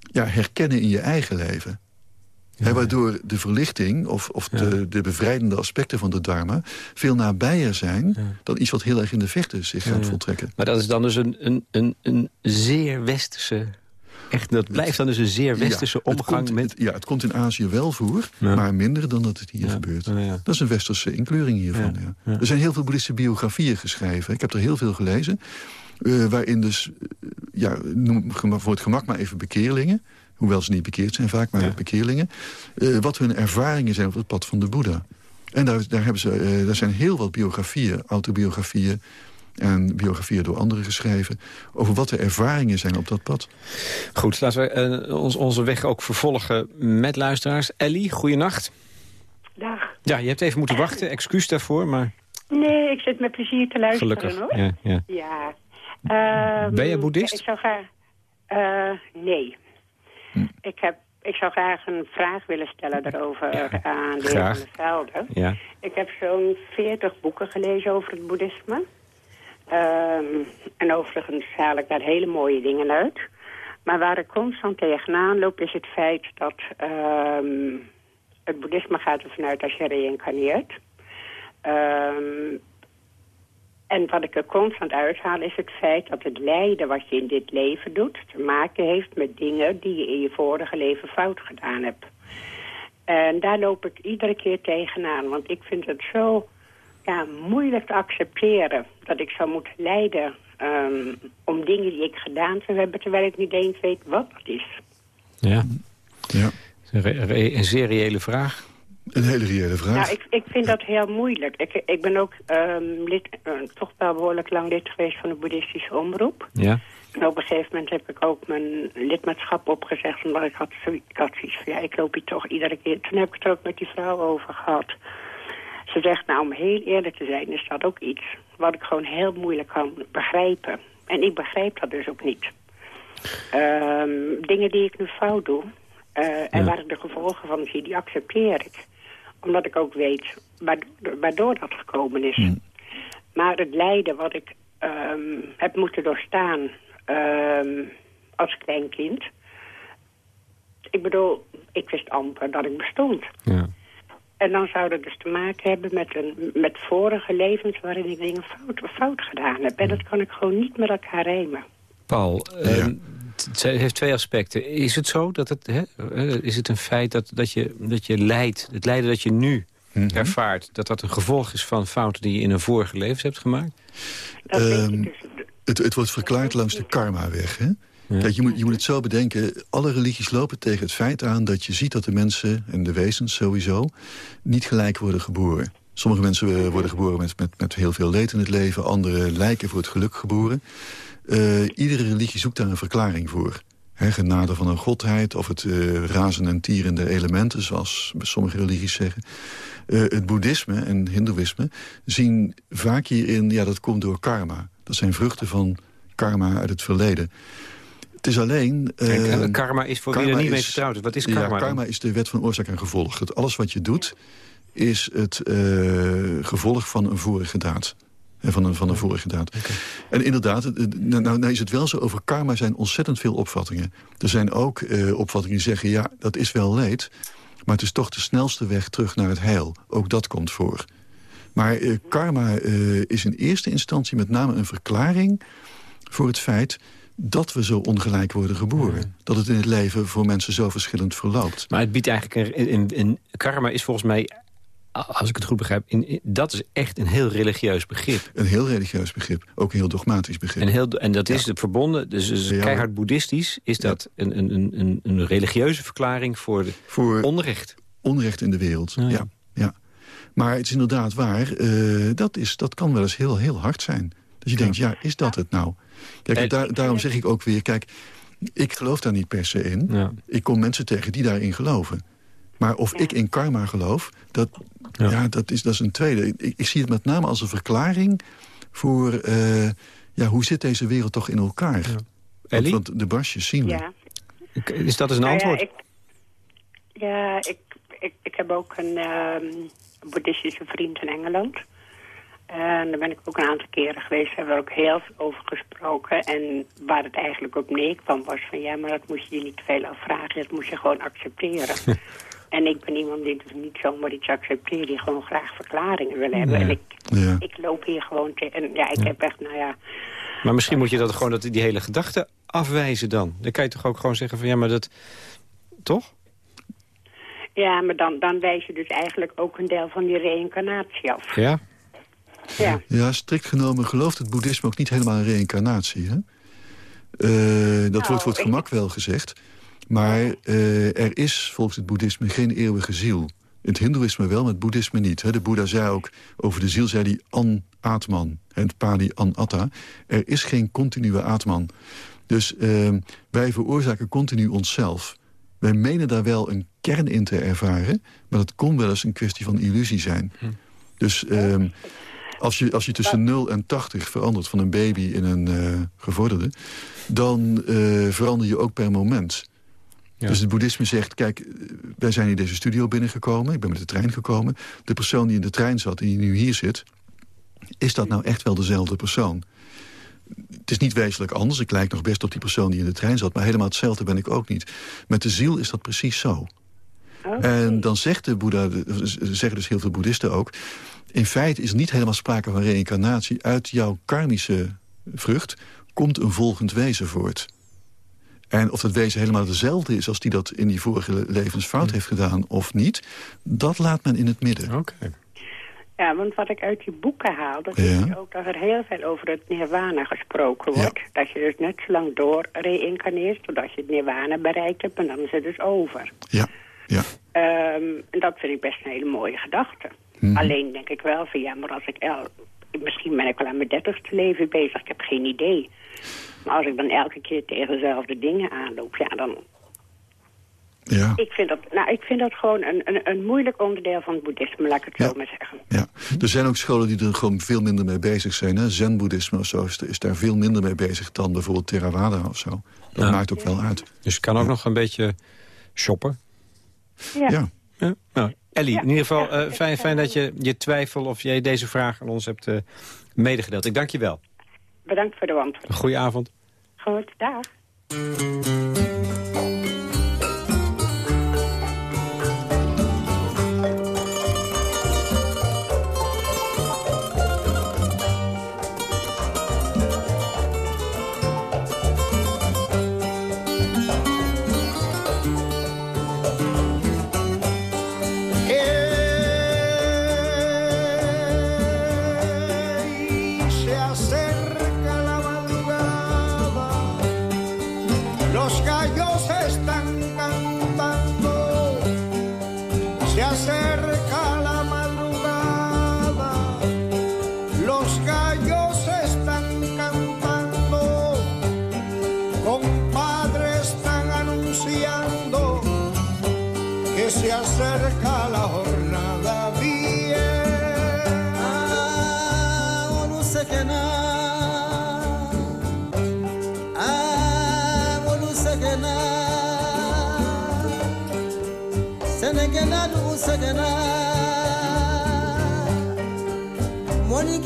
ja, herkennen in je eigen leven. waardoor de verlichting of, of de, de, bevrijdende aspecten van de dharma... veel nabijer zijn dan iets wat heel erg in de vechten zich gaat voltrekken. Maar dat is dan dus een, een, een, een zeer westerse Echt, dat blijft dan dus een zeer westerse omgang met... ja, het komt in Azië wel voor, maar minder dan dat het hier gebeurt. Dat is een westerse inkleuring hiervan. Er zijn heel veel boeddhistische biografieën geschreven. Ik heb er heel veel gelezen. Uh, waarin dus, uh, ja, noem voor het gemak maar even bekeerlingen... hoewel ze niet bekeerd zijn vaak, maar bekeerlingen... Uh, wat hun ervaringen zijn op het pad van de Boeddha. En daar, daar, hebben ze, daar zijn heel wat biografieën, autobiografieën en biografieën door anderen geschreven... over wat de ervaringen zijn op dat pad. Goed, laten we uh, ons, onze weg ook vervolgen met luisteraars. Ellie, goeienacht. Dag. Ja, je hebt even moeten wachten. Excuus daarvoor, maar... Nee, ik zit met plezier te luisteren, Gelukkig, hoor. ja. ja. ja. Uh, ben je boeddhist? Ik zou graag... Uh, nee. Hm. Ik, heb, ik zou graag een vraag willen stellen daarover ja, aan de heer Van der Velde. Ja. Ik heb zo'n veertig boeken gelezen over het boeddhisme. Um, en overigens haal ik daar hele mooie dingen uit. Maar waar ik constant tegenaan loop is het feit dat um, het boeddhisme gaat ervan uit als je reïncarneert. Um, en wat ik er constant uithaal is het feit dat het lijden wat je in dit leven doet... te maken heeft met dingen die je in je vorige leven fout gedaan hebt. En daar loop ik iedere keer tegenaan, want ik vind het zo ja, moeilijk te accepteren dat ik zou moeten lijden um, om dingen die ik gedaan zou hebben, terwijl ik niet eens weet wat dat is. Ja, ja. Een, zeer reële vraag. Een hele reële vraag. Nou, ik, ik vind dat heel moeilijk. Ik, ik ben ook um, lid, uh, toch wel behoorlijk lang lid geweest van de boeddhistische omroep. Ja. En op een gegeven moment heb ik ook mijn lidmaatschap opgezegd... omdat ik had, ik had zoiets van, ja, ik loop hier toch iedere keer... Toen heb ik het er ook met die vrouw over gehad. Ze zegt, nou, om heel eerlijk te zijn, is dat ook iets wat ik gewoon heel moeilijk kan begrijpen. En ik begrijp dat dus ook niet. Um, dingen die ik nu fout doe, uh, en waar ik de gevolgen van zie, die accepteer ik. Omdat ik ook weet waardoor, waardoor dat gekomen is. Mm. Maar het lijden wat ik um, heb moeten doorstaan um, als klein kind... Ik bedoel, ik wist amper dat ik bestond. Ja. En dan zou dat dus te maken hebben met, een, met vorige levens waarin ik dingen fout, fout gedaan heb. En dat kan ik gewoon niet met elkaar rijmen. Paul, ja. het heeft twee aspecten. Is het zo dat het, hè, is het een feit dat, dat, je, dat je lijdt, het lijden dat je nu mm -hmm. ervaart, dat dat een gevolg is van fouten die je in een vorige levens hebt gemaakt? Um, dus, het, het wordt verklaard langs de karma-weg, hè? Kijk, je moet, je moet het zo bedenken. Alle religies lopen tegen het feit aan dat je ziet dat de mensen en de wezens sowieso niet gelijk worden geboren. Sommige mensen worden geboren met, met, heel veel leed in het leven. Andere lijken voor het geluk geboren. Uh, iedere religie zoekt daar een verklaring voor. He, genade van een godheid of het uh, razen en tieren der elementen, zoals sommige religies zeggen. Het boeddhisme en hindoeïsme zien vaak hierin, ja, dat komt door karma. Dat zijn vruchten van karma uit het verleden. Het is alleen... Uh, karma is voor wie er niet mee vertrouwd is. Wat is karma Ja, karma is de wet van oorzaak en gevolg. Dat alles wat je doet is het uh, gevolg van een vorige daad. van een, van een vorige daad. En inderdaad, nou, nou, nou, is het wel zo, over karma zijn ontzettend veel opvattingen. Er zijn ook uh, opvattingen die zeggen, ja, dat is wel leed... maar het is toch de snelste weg terug naar het heil. Ook dat komt voor. Maar uh, karma uh, is in eerste instantie met name een verklaring... voor het feit dat we zo ongelijk worden geboren. Dat het in het leven voor mensen zo verschillend verloopt. Maar het biedt eigenlijk... Een, een, een karma is volgens mij als ik het goed begrijp, in, dat is echt een heel religieus begrip. Een heel religieus begrip, ook een heel dogmatisch begrip. En, heel, en dat is ja. verbonden, dus, dus keihard boeddhistisch... is dat ja. een, een, een, een religieuze verklaring voor, de, voor onrecht. Onrecht in de wereld, oh, ja. ja. Maar het is inderdaad waar, uh, dat, is, dat kan wel eens heel, heel hard zijn. Dat je denkt, ja, is dat het nou? Kijk, en, daar, daarom zeg ik ook weer, kijk, ik geloof daar niet per se in. Ik kom mensen tegen die daarin geloven. Maar of ik in karma geloof, dat, ja. dat, is, dat is een tweede. Ik, ik, zie het met name als een verklaring voor... Uh, ja, hoe zit deze wereld toch in elkaar? Ja. Want, want, de barsjes zien we. Ja. Is dat eens een nou antwoord? Ja, ik, ja, ik, ik, ik heb ook een um, boeddhistische vriend in Engeland. En daar ben ik ook een aantal keren geweest. Daar hebben we ook heel veel over gesproken. En waar het eigenlijk op neerkwam was van... ja, maar dat moest je je niet veel afvragen. Dat moest je gewoon accepteren. En ik ben iemand die dus niet zomaar iets accepteert... die gewoon graag verklaringen wil hebben. En ik, ja. ik loop hier gewoon... Te, en ja, ik ja. heb echt, nou ja... Maar misschien moet je dat gewoon dat, die hele gedachte afwijzen dan. Dan kan je toch ook gewoon zeggen van ja, maar dat... Toch? Ja, maar dan, dan wijs je dus eigenlijk ook een deel van die reïncarnatie af. Ja? Ja. ja, strikt genomen gelooft het boeddhisme ook niet helemaal in reïncarnatie. Hè? Uh, dat nou, wordt voor het gemak ik... wel gezegd. Maar uh, er is volgens het boeddhisme geen eeuwige ziel. Het hindoeïsme wel, maar het boeddhisme niet. De Boeddha zei ook over de ziel, zei hij an atman. Het pali an atta. Er is geen continue atman. Dus uh, wij veroorzaken continu onszelf. Wij menen daar wel een kern in te ervaren... maar dat kon wel eens een kwestie van illusie zijn. Hm. Dus uh, als, je, als je tussen 0 en 80 verandert van een baby in een uh, gevorderde... dan uh, verander je ook per moment... Ja. Dus het boeddhisme zegt, kijk, wij zijn in deze studio binnengekomen. Ik ben met de trein gekomen. De persoon die in de trein zat en die nu hier zit... is dat nou echt wel dezelfde persoon? Het is niet wezenlijk anders. Ik lijk nog best op die persoon die in de trein zat. Maar helemaal hetzelfde ben ik ook niet. Met de ziel is dat precies zo. Okay. En dan zegt de Boeddha, zeggen dus heel veel boeddhisten ook... in feite is er niet helemaal sprake van reïncarnatie. Uit jouw karmische vrucht komt een volgend wezen voort. En of dat wezen helemaal dezelfde is als die dat in die vorige levens fout heeft gedaan of niet... dat laat men in het midden. Oké. Okay. Ja, want wat ik uit die boeken haal, dat is ja. ook dat er heel veel over het nirvana gesproken wordt. Ja. Dat je dus net zo lang door reïncarneert totdat je het nirvana bereikt hebt en dan is het dus over. Ja, ja. Um, en dat vind ik best een hele mooie gedachte. -hmm. Alleen denk ik wel van ja, maar als ik... El, misschien ben ik wel aan mijn dertigste leven bezig, ik heb geen idee. Maar als ik dan elke keer tegen dezelfde dingen aanloop, ja, dan... Ja. Ik, vind dat, nou, ik vind dat gewoon een, een, een moeilijk onderdeel van het boeddhisme, laat ik het ja. zo maar zeggen. Ja. Er zijn ook scholen die er gewoon veel minder mee bezig zijn. Zen-boeddhisme of zo is, is, daar veel minder mee bezig dan bijvoorbeeld Theravada of zo. Dat ja. maakt ook wel uit. Dus je kan ook nog een beetje shoppen. Ja. ja. ja. Nou, Ellie, in ieder geval uh, fijn, fijn dat je je twijfel of jij deze vraag aan ons hebt uh, medegedeeld. Ik dank je wel. Bedankt voor de antwoord. Goedenavond. Goed, dag.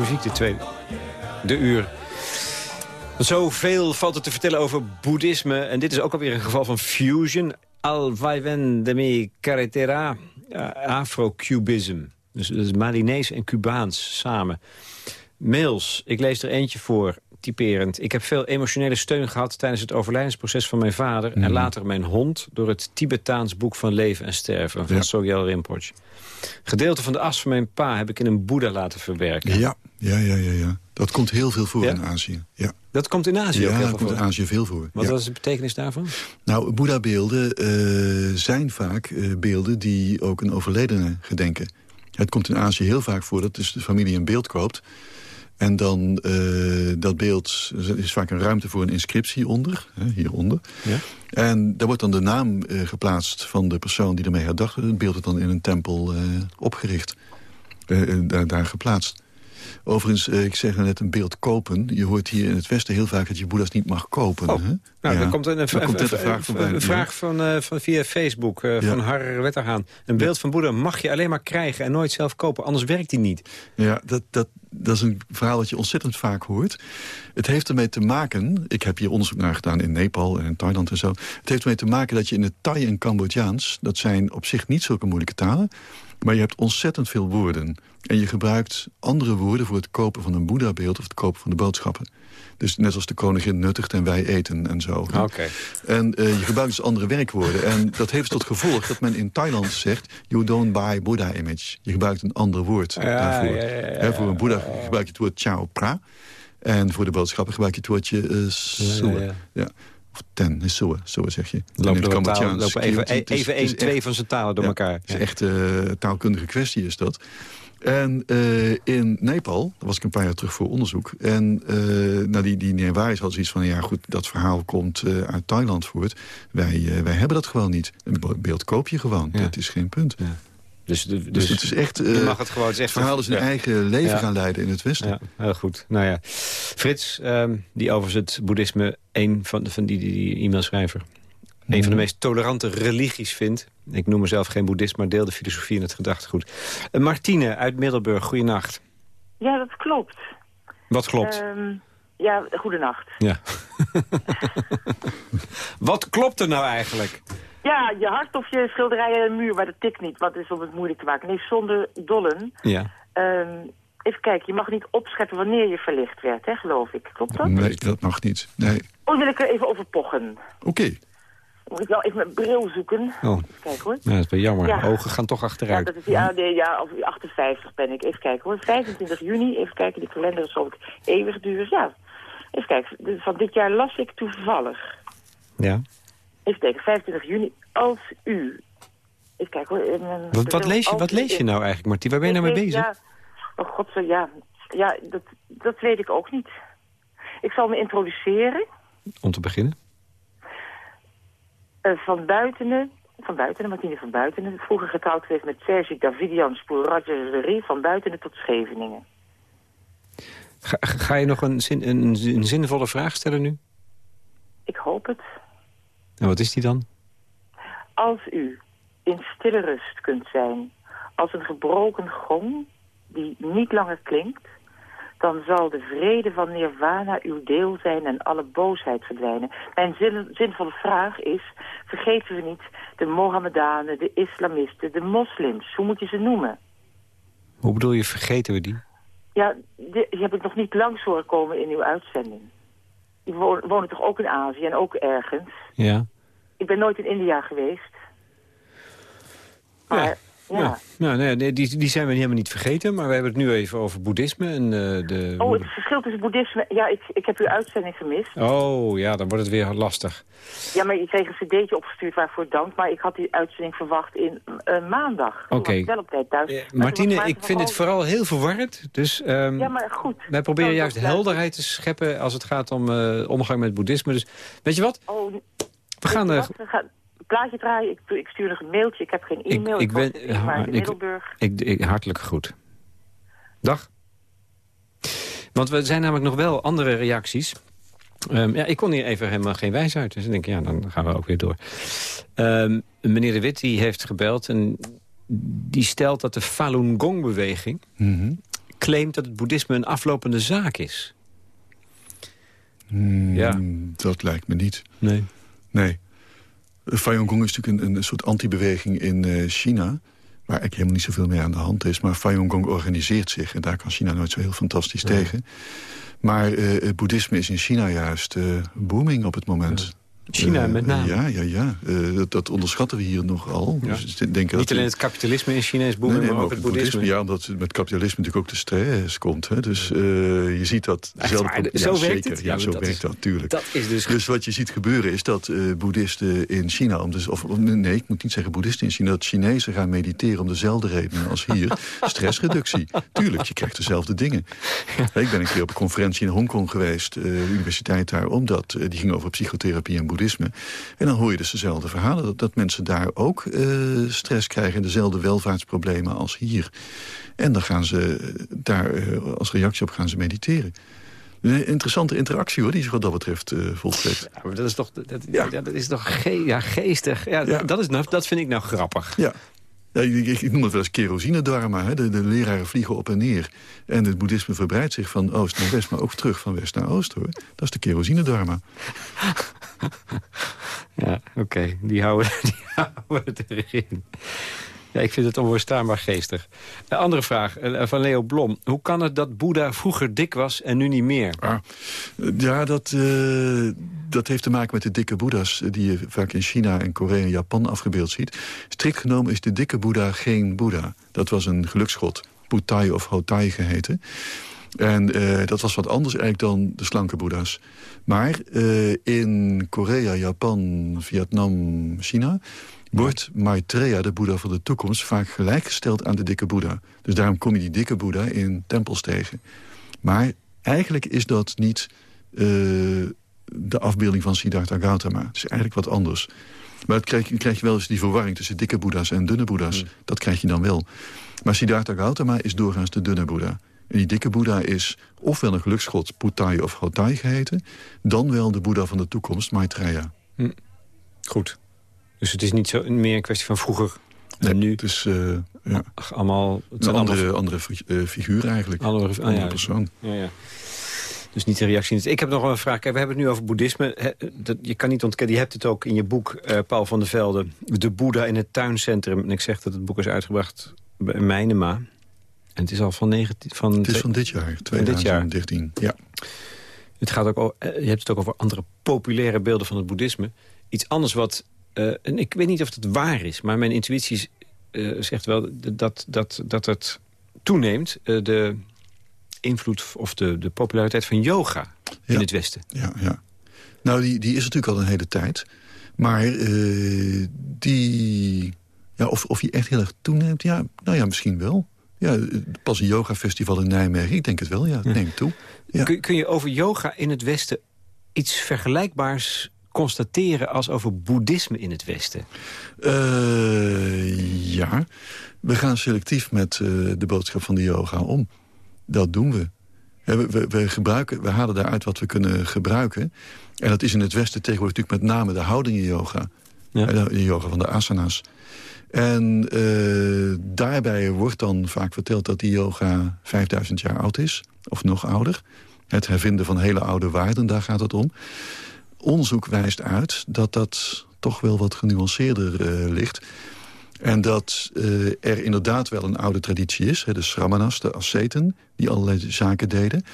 muziek, de tweede. De uur. Zoveel valt er te vertellen over boeddhisme. En dit is ook alweer een geval van fusion. Al vaiven de mi carretera. Afro-cubism. Dus dat is en Cubaans samen. Mails, ik lees er eentje voor, typerend. Ik heb veel emotionele steun gehad tijdens het overlijdensproces van mijn vader... en mhm. later mijn hond door het Tibetaans boek van leven en sterven van ja. Sogyal Rinpoche. Gedeelte van de as van mijn pa heb ik in een boeddha laten verwerken. Ja, ja, ja, ja. ja. Dat komt heel veel voor in Azië. Ja. Dat komt in Azië ja, ook heel dat komt in Azië veel voor. Wat is de betekenis daarvan? Nou, boeddha-beelden uh, zijn vaak uh, beelden die ook een overledene gedenken. Het komt in Azië heel vaak voor dat dus de familie een beeld koopt... En dan uh, dat beeld, er is vaak een ruimte voor een inscriptie onder, hè, hieronder. Ja. En daar wordt dan de naam uh, geplaatst van de persoon die ermee herdacht. Het beeld wordt dan in een tempel uh, opgericht, daar, daar geplaatst. Overigens, eh, ik zeg net een beeld kopen. Je hoort hier in het Westen heel vaak dat je boeddha's niet mag kopen. Oh. Hè? Nou, ja. komt een, een, komt een vraag voorbij. Een vraag van, uh, van via Facebook uh, van Harrer Wetterhaan. Een beeld van boeddha mag je alleen maar krijgen en nooit zelf kopen. Anders werkt die niet. Ja, dat, dat, dat is een verhaal dat je ontzettend vaak hoort. Het heeft ermee te maken, ik heb hier onderzoek naar gedaan in Nepal en in Thailand en zo. Het heeft ermee te maken dat je in het Thai en Cambodjaans... dat zijn op zich niet zulke moeilijke talen... maar je hebt ontzettend veel woorden. En je gebruikt andere woorden voor het kopen van een Boeddha-beeld... of het kopen van de boodschappen. Dus net als de koningin nuttigt en wij eten en zo. Oké. En uh, je gebruikt dus andere werkwoorden. En dat heeft tot gevolg dat men in Thailand zegt... you don't buy Buddha image. Je gebruikt een ander woord ja, daarvoor. Ja, ja, voor een Boeddha gebruik je het woord chao pra. En voor de boodschappen gebruik je het woordje uh, ja, Of ten is zo, zo zeg je. Lopen, taal, lopen even, even één, twee van zijn talen door elkaar. Het is echt een uh, taalkundige kwestie is dat. En uh, in Nepal, daar was ik een paar jaar terug voor onderzoek... en uh, nou die, die Neerwaris had zoiets van... ja goed, dat verhaal komt uh, uit Thailand voort. Wij, wij hebben dat gewoon niet. Een beeld koop je gewoon, ja. dat is geen punt. Ja. Dus, dus, dus, het is echt, je mag het gewoon het echt verhaal is een eigen leven gaan leiden in het Westen. Ja, heel goed. Nou ja, Frits, um, die overigens het boeddhisme... een van, van die, die, die e-mailschrijver een van de meest tolerante religies vindt. Ik noem mezelf geen boeddhist, maar deel de filosofie en het gedachtegoed. Uh, Martine uit Middelburg, goeienacht. Ja, dat klopt. Wat klopt? Uh, ja, goedenacht. Ja. Wat klopt er nou eigenlijk? Ja, je hart of je schilderijen en muur, maar dat tikt niet. Wat is om het moeilijk te maken? Nee, zonder dollen. Ja. Um, even kijken, je mag niet opscheppen wanneer je verlicht werd, hè, geloof ik. Klopt dat? Nee, dat mag niet. Nee. Oh, wil ik er even over pochen. Oké. Okay. Moet ik wel even mijn bril zoeken. Oh. Even kijken hoor. Ja, dat is wel jammer. Ja. Ogen gaan toch achteruit. Ja, dat is die AD, ja, of 58 ben ik. Even kijken hoor. 25 juni, even kijken, die kalender is ik eeuwig duur. Ja, even kijken. Van dit jaar las ik toevallig. Ja. Even kijken, 25 juni, als u... Even kijken hoor. Wat, wat, lees je, wat lees je nou eigenlijk, Martie? Waar ben je nou mee bezig? Ja, oh god, ja, ja dat, dat weet ik ook niet. Ik zal me introduceren. om te beginnen? Uh, van Buitenen, van Buitenen, Martine van Buitenen. Vroeger getrouwd geweest met Sergi Davidian Spoeradjerie van Buitenen tot Scheveningen. Ga, ga, je nog een, zin, een, een zinvolle vraag stellen nu? Ik hoop het. En wat is die dan? Als u in stille rust kunt zijn, als een gebroken gong die niet langer klinkt, dan zal de vrede van nirvana uw deel zijn en alle boosheid verdwijnen. Mijn zin, zinvolle vraag is, vergeten we niet de Mohammedanen, de islamisten, de moslims, hoe moet je ze noemen? Hoe bedoel je, vergeten we die? Ja, die, die heb ik nog niet langs horen komen in uw uitzending. Die wonen, wonen toch ook in Azië en ook ergens? Ja. Ik ben nooit in India geweest. Maar... Ja. Nou, nee, die, die zijn we helemaal niet vergeten. Maar we hebben het nu even over boeddhisme. En, uh, de... Oh, het verschil tussen boeddhisme... Ja, ik, ik heb uw uitzending gemist. Oh, ja, dan wordt het weer lastig. Ja, maar je kreeg een cd'tje opgestuurd waarvoor dank. Maar ik had die uitzending verwacht in uh, maandag. Oké. Okay. wel op tijd thuis. Martine, ik vind het vooral heel verwarrend. Dus um, ja, maar goed. wij proberen juist helderheid te scheppen als het gaat om omgang met boeddhisme. Dus weet je wat? Oh, we gaan... We gaan plaatje draaien. Ik, ik stuur nog een mailtje. Ik heb geen e-mail. Ik, ik, ben, in, maar in Middelburg. Ik, ik, hartelijk goed. Dag. Want er zijn namelijk nog wel andere reacties. Um, ja, ik kon hier even helemaal geen wijs uit. Dus ik denk, ja, dan gaan we ook weer door. Um, meneer De Wit die heeft gebeld en die stelt dat de Falun Gong-beweging... Mm -hmm. claimt dat het boeddhisme een aflopende zaak is. Mm, ja. Dat lijkt me niet. Nee. Nee. Falun Gong is natuurlijk een, een soort antibeweging in uh, China... waar eigenlijk helemaal niet zoveel meer aan de hand is. Maar Falun Gong organiseert zich en daar kan China nooit zo heel fantastisch tegen. Maar uh, het boeddhisme is in China juist uh, booming op het moment. China met name. ja, ja, ja. Dat, dat, onderschatten we hier nogal. Ja. Dus denk Niet alleen het kapitalisme in China is booming, nee, maar, ook het boeddhisme. Ja, omdat met kapitalisme natuurlijk ook de stress komt. Hè. Dus je ziet dat... Dezelfde, zo ja, werkt het? Ja, zo werkt is, dat, natuurlijk. Dat is dus... dus wat je ziet gebeuren is dat boeddhisten in China... Om dus, of, nee, ik moet niet zeggen boeddhisten in China... dat Chinezen gaan mediteren om dezelfde redenen als hier. Stressreductie. Tuurlijk, je krijgt dezelfde dingen. Ik ben een keer op een conferentie in Hongkong geweest... De universiteit daar, omdat die ging over psychotherapie en boeddhisme. En dan hoor je dus dezelfde verhalen. Dat, dat mensen daar ook uh, stress krijgen... en dezelfde welvaartsproblemen als hier. En dan gaan ze daar als reactie op gaan ze mediteren. Een interessante interactie hoor, die zich wat dat betreft uh. Ja, maar dat is toch, dat, ja. ja dat is toch ge ja, geestig. Ja, ja, Dat, is nou, dat vind ik nou grappig. Ja. Ja, ik, noem het wel eens kerosinedharma. Hè? De, de leraren vliegen op en neer. En het boeddhisme verbreidt zich van oost naar west, maar ook terug van west naar oost. hoor. Dat is de kerosinedharma. ja, oké. Die, houden, die houden erin. Ja, ik vind het onweerstaanbaar geestig. Een andere vraag eh, van Leo Blom. Hoe kan het dat Boeddha vroeger dik was en nu niet meer? Ah, ja, dat, uh, dat heeft te maken met de dikke Boeddha's... die je vaak in China en Korea en Japan afgebeeld ziet. Strikt genomen is de dikke Boeddha geen Boeddha. Dat was een geluksgod, Putai of Hotai geheten. En dat was wat anders eigenlijk dan de slanke boeddha's. Maar in Korea, Japan, Vietnam, China wordt Maitreya, de boeddha van de toekomst... vaak gelijkgesteld aan de dikke boeddha. Dus daarom kom je die dikke boeddha in tempels tegen. Maar eigenlijk is dat niet uh, de afbeelding van Siddhartha Gautama. Het is eigenlijk wat anders. Maar dat krijg, krijg je wel eens die verwarring tussen dikke boeddha's en dunne boeddha's. Hmm. Dat krijg je dan wel. Maar Siddhartha Gautama is doorgaans de dunne boeddha. En die dikke boeddha is ofwel een geluksgod Putai of Hotai geheten... dan wel de boeddha van de toekomst, Maitreya. Hm. Goed. Dus het is niet zo, meer een kwestie van vroeger en nu? Het is uh, ja. allemaal... Het een andere, allemaal... andere uh, figuur eigenlijk. Andere, ah, andere persoon. Ja, ja. Dus niet een reactie. Ik heb nog een vraag. Kijk, we hebben het nu over boeddhisme. dat, je kan niet ontkennen, je hebt het ook in je boek, uh, Paul van der Velde... De Boeddha in het tuincentrum. En ik zeg dat het boek is uitgebracht bij Mijnema. En het is al van... 19, van het is van dit jaar, 2013. Ja. Het gaat ook over, je hebt het ook over andere populaire beelden van het boeddhisme. Iets anders wat uh, en ik weet niet of het waar is, maar mijn intuïtie uh, zegt wel dat, dat, dat het toeneemt... Uh, de invloed of de, de populariteit van yoga in het Westen. Ja, ja. Nou, die, die is natuurlijk al een hele tijd. Maar die... Ja, of, of die echt heel erg toeneemt, ja, nou ja, misschien wel. Ja, pas een yogafestival in Nijmegen, ik denk het wel, ja, ja. neemt toe. Ja. Kun, kun je over yoga in het Westen iets vergelijkbaars constateren als over boeddhisme in het Westen? Uh, ja, we gaan selectief met uh, de boodschap van de yoga om. Dat doen we. We, we, we, gebruiken, we halen daaruit wat we kunnen gebruiken. En dat is in het Westen tegenwoordig natuurlijk met name de houdingen yoga. Ja. De yoga van de asanas. En uh, daarbij wordt dan vaak verteld dat die yoga 5000 jaar oud is. Of nog ouder. Het hervinden van hele oude waarden, daar gaat het om. Onderzoek wijst uit dat dat toch wel wat genuanceerder uh, ligt. En dat uh, er inderdaad wel een oude traditie is. Hè, de sramanas, de asceten, die allerlei zaken deden.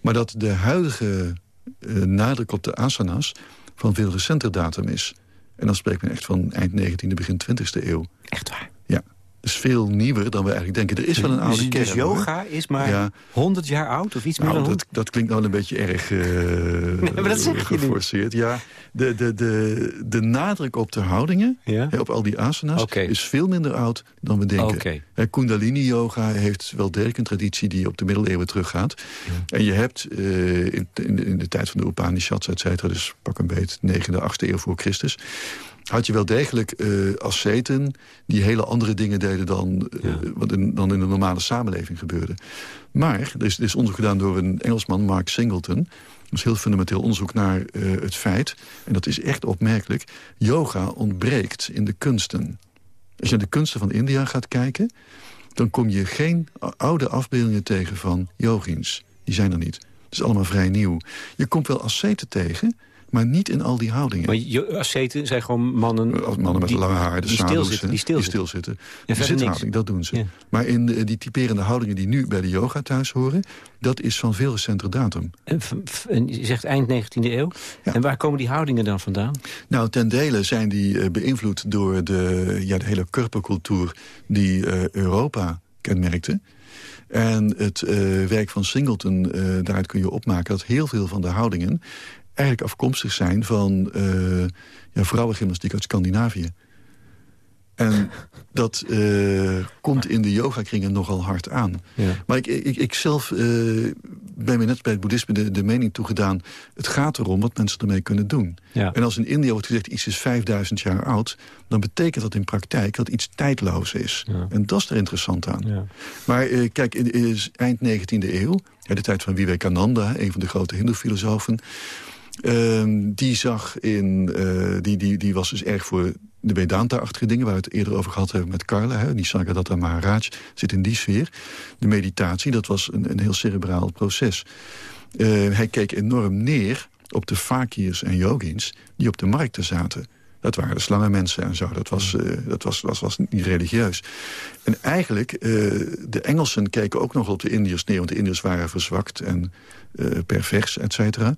Maar dat de huidige uh, nadruk op de asanas van veel recenter datum is. En dan spreekt men echt van eind 19e, begin 20e eeuw. Echt waar? Is veel nieuwer dan we eigenlijk denken. Er is wel een oude dus, kern. Dus yoga is maar ja. 100 jaar oud of iets meer nou, dan dat, dat klinkt nou een beetje erg uh, nee, maar dat zeg geforceerd. Ja, de, de, de, de nadruk op de houdingen, ja? op al die asanas, okay. is veel minder oud dan we denken. Okay. Hè, Kundalini yoga heeft wel degelijk een traditie die op de middeleeuwen teruggaat. Ja. En je hebt uh, in, in, in, de tijd van de Upanishads, et cetera, dus pak een beet 9e, 8e eeuw voor Christus had je wel degelijk uh, asceten die hele andere dingen deden dan, uh, ja. wat in, dan in de normale samenleving gebeurde. Maar er is, er is onderzoek gedaan door een Engelsman, Mark Singleton. Dat is heel fundamenteel onderzoek naar uh, het feit, en dat is echt opmerkelijk, yoga ontbreekt in de kunsten. Als je naar de kunsten van India gaat kijken, dan kom je geen oude afbeeldingen tegen van yogins. Die zijn er niet. Het is allemaal vrij nieuw. Je komt wel asceten tegen, maar niet in al die houdingen. Maar asceten zijn gewoon mannen... Mannen met die, lange haar, de die stilzitten. Die stilzitten. stilzitten. Ja, de zithouding, dat doen ze. Ja. Maar in de, die typerende houdingen die nu bij de yoga thuis horen... dat is van veel recenter datum. En, en je zegt eind 19e eeuw. Ja. En waar komen die houdingen dan vandaan? Nou, ten dele zijn die uh, beïnvloed door de, ja, de hele kurpercultuur... die uh, Europa kenmerkte. En het uh, werk van Singleton, daaruit kun je opmaken... dat heel veel van de houdingen eigenlijk afkomstig zijn van uh, ja, vrouwengymnastiek uit Scandinavië. En dat uh, komt in de yogakringen nogal hard aan. Ja. Maar ik, ik, ik zelf uh, ben me net bij het boeddhisme de, de mening toegedaan... het gaat erom wat mensen ermee kunnen doen. Ja. En als in India wordt gezegd iets is 5000 jaar oud... dan betekent dat in praktijk dat iets tijdloos is. Ja. En dat is er interessant aan. Maar uh, kijk, in, in eind 19e eeuw... de tijd van Vivekananda, een van de grote hindoe-filosofen... Uh, die zag in, uh, die, die, die was dus erg voor de Vedanta-achtige dingen... waar we het eerder over gehad hebben met Carla. Hè, die Sagadatta Maharaj zit in die sfeer. De meditatie, dat was een, een heel cerebraal proces. Uh, hij keek enorm neer op de fakirs en yogins... die op de markten zaten. Dat waren de slangenmensen en zo. Dat was, uh, dat was, was, was niet religieus. En eigenlijk, uh, de Engelsen keken ook nog op de Indiërs neer... want de Indiërs waren verzwakt en pervers, et cetera...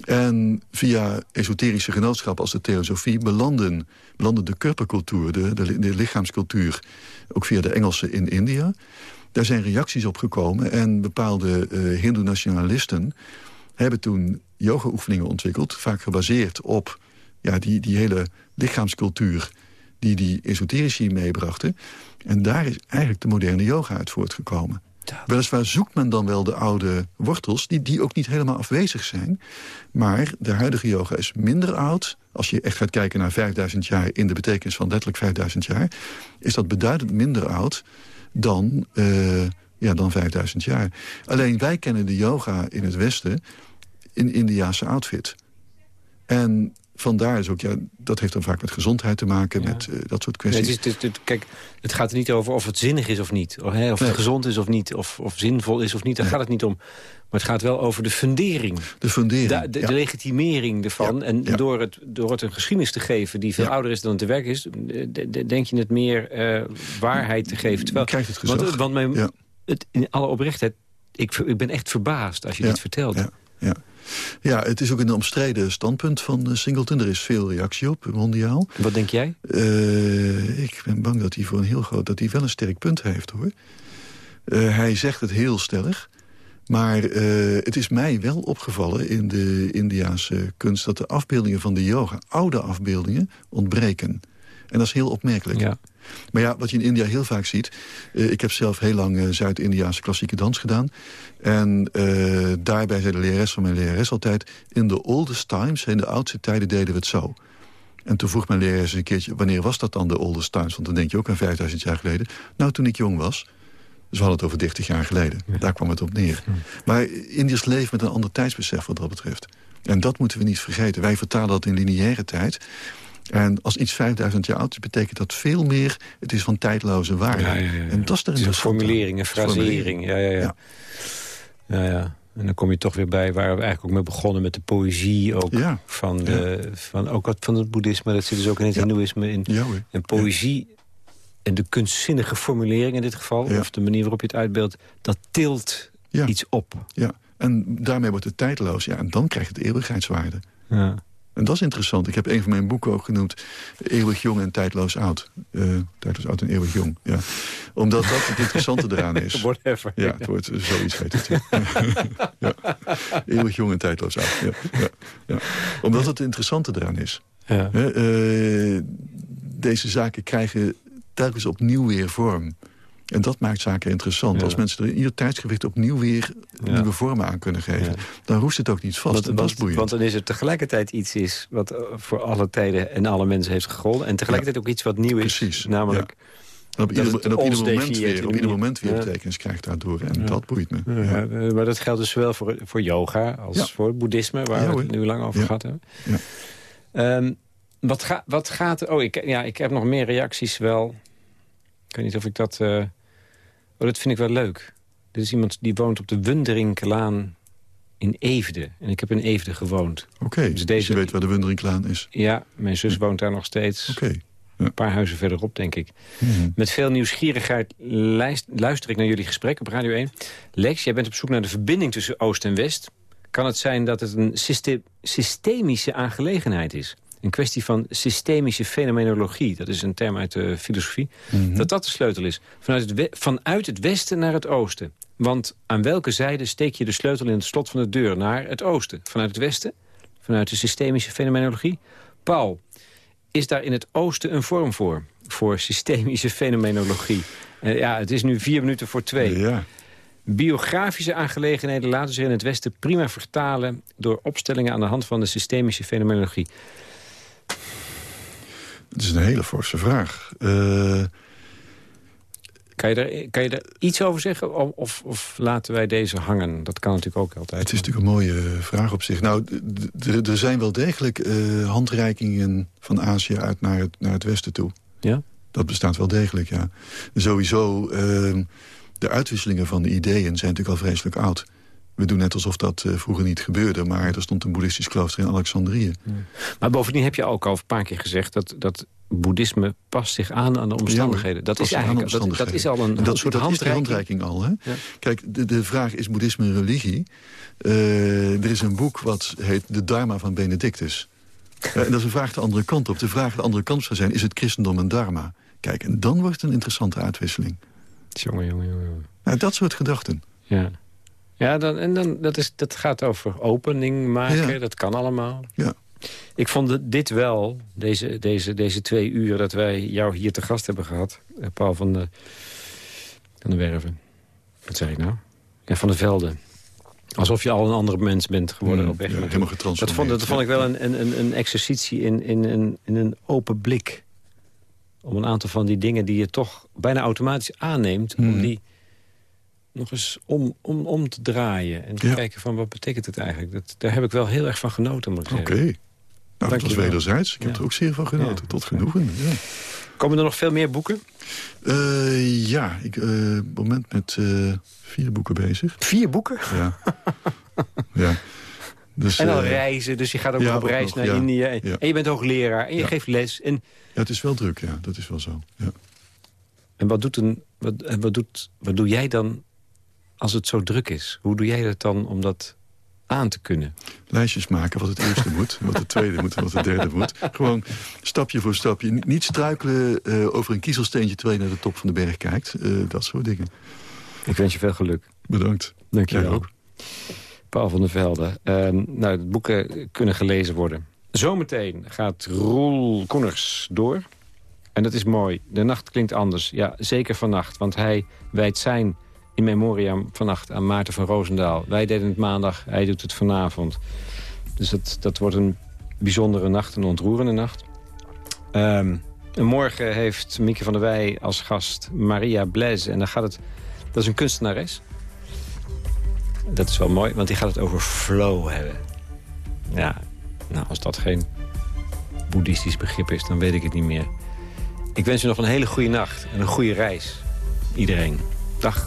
En via esoterische genootschappen als de theosofie... belanden, belanden de körpercultuur, de, de, lichaamscultuur... ook via de Engelsen in India. Daar zijn reacties op gekomen en bepaalde uh, hindoe-nationalisten... hebben toen yoga-oefeningen ontwikkeld... vaak gebaseerd op ja, die, die hele lichaamscultuur... die die esoterici meebrachten. En daar is eigenlijk de moderne yoga uit voortgekomen. Weliswaar zoekt men dan wel de oude wortels... Die, die ook niet helemaal afwezig zijn. Maar de huidige yoga is minder oud. Als je echt gaat kijken naar 5000 jaar... in de betekenis van letterlijk 5000 jaar... is dat beduidend minder oud dan, uh, ja, dan 5000 jaar. Alleen wij kennen de yoga in het Westen... in Indiaanse outfit. En vandaar is ook, ja, dat heeft dan vaak met gezondheid te maken, ja. met uh, dat soort kwesties. Nee, het is, het, het, kijk, het gaat er niet over of het zinnig is of niet. Of, hè, of nee. het gezond is of niet, of, of zinvol is of niet. Daar nee. gaat het niet om. Maar het gaat wel over de fundering. De fundering, De, de, ja. de legitimering ervan. Ja. En door, het, door het een geschiedenis te geven die veel ouder is dan het te werk is... de- de- denk je het meer eh, waarheid te geven. Terwijl, krijgt het gezag. Want, want mijn, het, in alle oprechtheid, ik, ik ben echt verbaasd als je dit vertelt. Ja, ja. het is ook een omstreden standpunt van eh, Singleton. Er is veel reactie op, mondiaal. Wat denk jij? Eh, ik ben bang dat hij voor een heel groot... dat hij wel een sterk punt heeft, hoor. Eh, hij zegt het heel stellig. Maar het is mij wel opgevallen in de Indiaanse kunst... dat de afbeeldingen van de yoga, oude afbeeldingen, ontbreken. En dat is heel opmerkelijk. Ja. Maar ja, wat je in India heel vaak ziet... Uh, ik heb zelf heel lang uh, Zuid-Indiaanse klassieke dans gedaan. En uh, daarbij zei de lerares van mijn lerares altijd... in de oldest times, in de oudste tijden deden we het zo. En toen vroeg mijn lerares een keertje... wanneer was dat dan de oldest times? Want dan denk je ook aan 5000 jaar geleden. Nou, toen ik jong was... Dus we hadden het over 30 jaar geleden. Ja. Daar kwam het op neer. Ja. Maar Indiërs leeft met een ander tijdsbesef wat dat betreft. En dat moeten we niet vergeten. Wij vertalen dat in lineaire tijd. En als iets 5000 jaar oud is, betekent dat veel meer... het is van tijdloze waarde. Ja, ja, en dat is er een formulering, een frasering. Ja, ja, ja. ja. ja. En dan kom je toch weer bij waar we eigenlijk ook mee begonnen... met de poëzie ook van, de, van, ook wat van het boeddhisme. Dat zit dus ook in het hindoeïsme in. en poëzie en de kunstzinnige formulering in dit geval... of de manier waarop je het uitbeeldt... dat tilt iets op. Ja, en daarmee wordt het tijdloos. Ja, en dan krijg je het eeuwigheidswaarde. Ja. En dat is interessant. Ik heb een van mijn boeken ook genoemd... Eeuwig jong en tijdloos oud. Uh, tijdloos oud en eeuwig jong, ja. Omdat dat het interessante eraan is. Whatever. Ja, het wordt zoiets heet het. ja. Eeuwig jong en tijdloos oud. Ja. Ja. Omdat het interessante eraan is. Ja. Uh, deze zaken krijgen telkens opnieuw weer vorm. En dat maakt zaken interessant. Als mensen er in ieder tijdsgewicht opnieuw weer nieuwe vormen aan kunnen geven... dan roest het ook niet vast. Want, en dat is boeiend. Want dan is het tegelijkertijd iets is wat eh, voor alle tijden en alle mensen heeft gegolden. En tegelijkertijd ook iets wat nieuw is. Precies. Namelijk... En op, ieder, en op ieder moment weer, op ieder moment weer betekenis krijgt daardoor. En dat boeit me. Ja. Maar dat geldt dus zowel voor, voor yoga als voor boeddhisme... waar we het nu lang over gehad hebben. Um, wat, ga, wat gaat... Oh, ik, ja, ik heb nog meer reacties wel. Ik weet niet of ik dat... Uh, oh, dat vind ik wel leuk. Dit is iemand die woont op de Wunderinklaan in Eefde. En ik heb in Eefde gewoond. Oké, okay, dus, deze... je weet waar de Wunderinklaan is. Ja, mijn zus woont daar nog steeds. Oké. Ja. Een paar huizen verderop, denk ik. Mm Met veel nieuwsgierigheid luister ik naar jullie gesprek op Radio 1. Lex, jij bent op zoek naar de verbinding tussen Oost en West. Kan het zijn dat het een systemische aangelegenheid is? Een kwestie van systemische fenomenologie. Dat is een term uit de filosofie. Mhm. Dat dat de sleutel is. Vanuit het, vanuit het westen naar het oosten. Want aan welke zijde steek je de sleutel in het slot van de deur? Naar het oosten. Vanuit het westen? Vanuit de systemische fenomenologie? Paul, is daar in het oosten een vorm voor? Voor systemische fenomenologie. Uh, ja, het is nu vier minuten voor twee. Ja. Biografische aangelegenheden laten zich in het Westen prima vertalen... door opstellingen aan de hand van de systemische fenomenologie. Het is een hele forse vraag. Uh... Kan je, er, kan je er iets over zeggen of, of laten wij deze hangen? Dat kan natuurlijk ook altijd. Het is natuurlijk een mooie vraag op zich. Nou, er zijn wel degelijk uh, handreikingen van Azië uit naar het, naar het westen toe. Ja? Dat bestaat wel degelijk, ja. Sowieso, uh, de uitwisselingen van de ideeën zijn natuurlijk al vreselijk oud. We doen net alsof dat uh, vroeger niet gebeurde... maar er stond een boeddhistisch klooster in Alexandrië. Maar bovendien heb je ook al een paar keer gezegd... dat, dat boeddhisme past zich aan aan de omstandigheden. dat, is eigenlijk, dat, dat, is al een, dat, soort handreiking. handreiking al. Hè? Ja. Kijk, de, de vraag is boeddhisme een religie? Uh, er is een boek wat heet De Dharma van Benedictus. Uh, en dat is een vraag de andere kant op. De vraag de andere kant zou zijn, is het christendom een dharma? Kijk, en dan wordt het een interessante uitwisseling. Jongen, jongen, jongen. Nou, dat soort gedachten. Ja. Ja, dan, en dan, dat, is, dat gaat over opening maken. Dat kan allemaal. Ja. Ik vond dit wel, deze, deze, deze twee uur dat wij jou hier te gast hebben gehad. Eh, Paul van de, van de Werven. Wat zeg ik nou? Ja, van de Velden. Alsof je al een ander mens bent geworden mm, op weg. Ja, helemaal getransformeerd. Dat vond, dat vond ik wel een, een, een exercitie in, in, in, in een open blik. Om een aantal van die dingen die je toch bijna automatisch aanneemt... om mm. die nog eens om, om, om te draaien. En te kijken van wat betekent het eigenlijk. Dat, daar heb ik wel heel erg van genoten, Oké. Okay. Nou, dat was wederzijds. Ik heb er ook zeer van genoten. Tot genoegen. Komen er nog veel meer boeken? Uh, ja, ik uh, moment met uh, vier boeken bezig. Vier boeken? Ja. ja. Dus, en dan reizen, dus je gaat ook op reis naar Indië. En je bent hoogleraar en je geeft les. En... Ja, het is wel druk, ja. Dat is wel zo. Ja. En wat, doet een, wat, wat, doet, wat doe jij dan als het zo druk is? Hoe doe jij dat dan om dat aan te kunnen? Lijstjes maken wat het eerste moet, wat het tweede moet en wat het derde moet. Gewoon stapje voor stapje. Niet struikelen uh, over een kiezelsteentje terwijl je naar de top van de berg kijkt. Uh, dat soort dingen. Ik wens je veel geluk. Bedankt. Dank je wel. ook. Paul van der Velde. Uh, nou, de boeken kunnen gelezen worden. Zometeen gaat Roel Koeners door En dat is mooi. De nacht klinkt anders. Ja, zeker vannacht. Want hij wijdt zijn in memoriam vannacht aan Maarten van Roosendaal. Wij deden het maandag, hij doet het vanavond. Dus dat, dat wordt een bijzondere nacht, een ontroerende nacht. En morgen heeft Mieke van der Wij als gast Maria Blaise. En dan gaat het, dat is een kunstenares. Dat is wel mooi, want die gaat het over flow hebben. Ja, nou, als dat geen boeddhistisch begrip is, dan weet ik het niet meer. Ik wens u nog een hele goede nacht en een goede reis. Iedereen. Dag.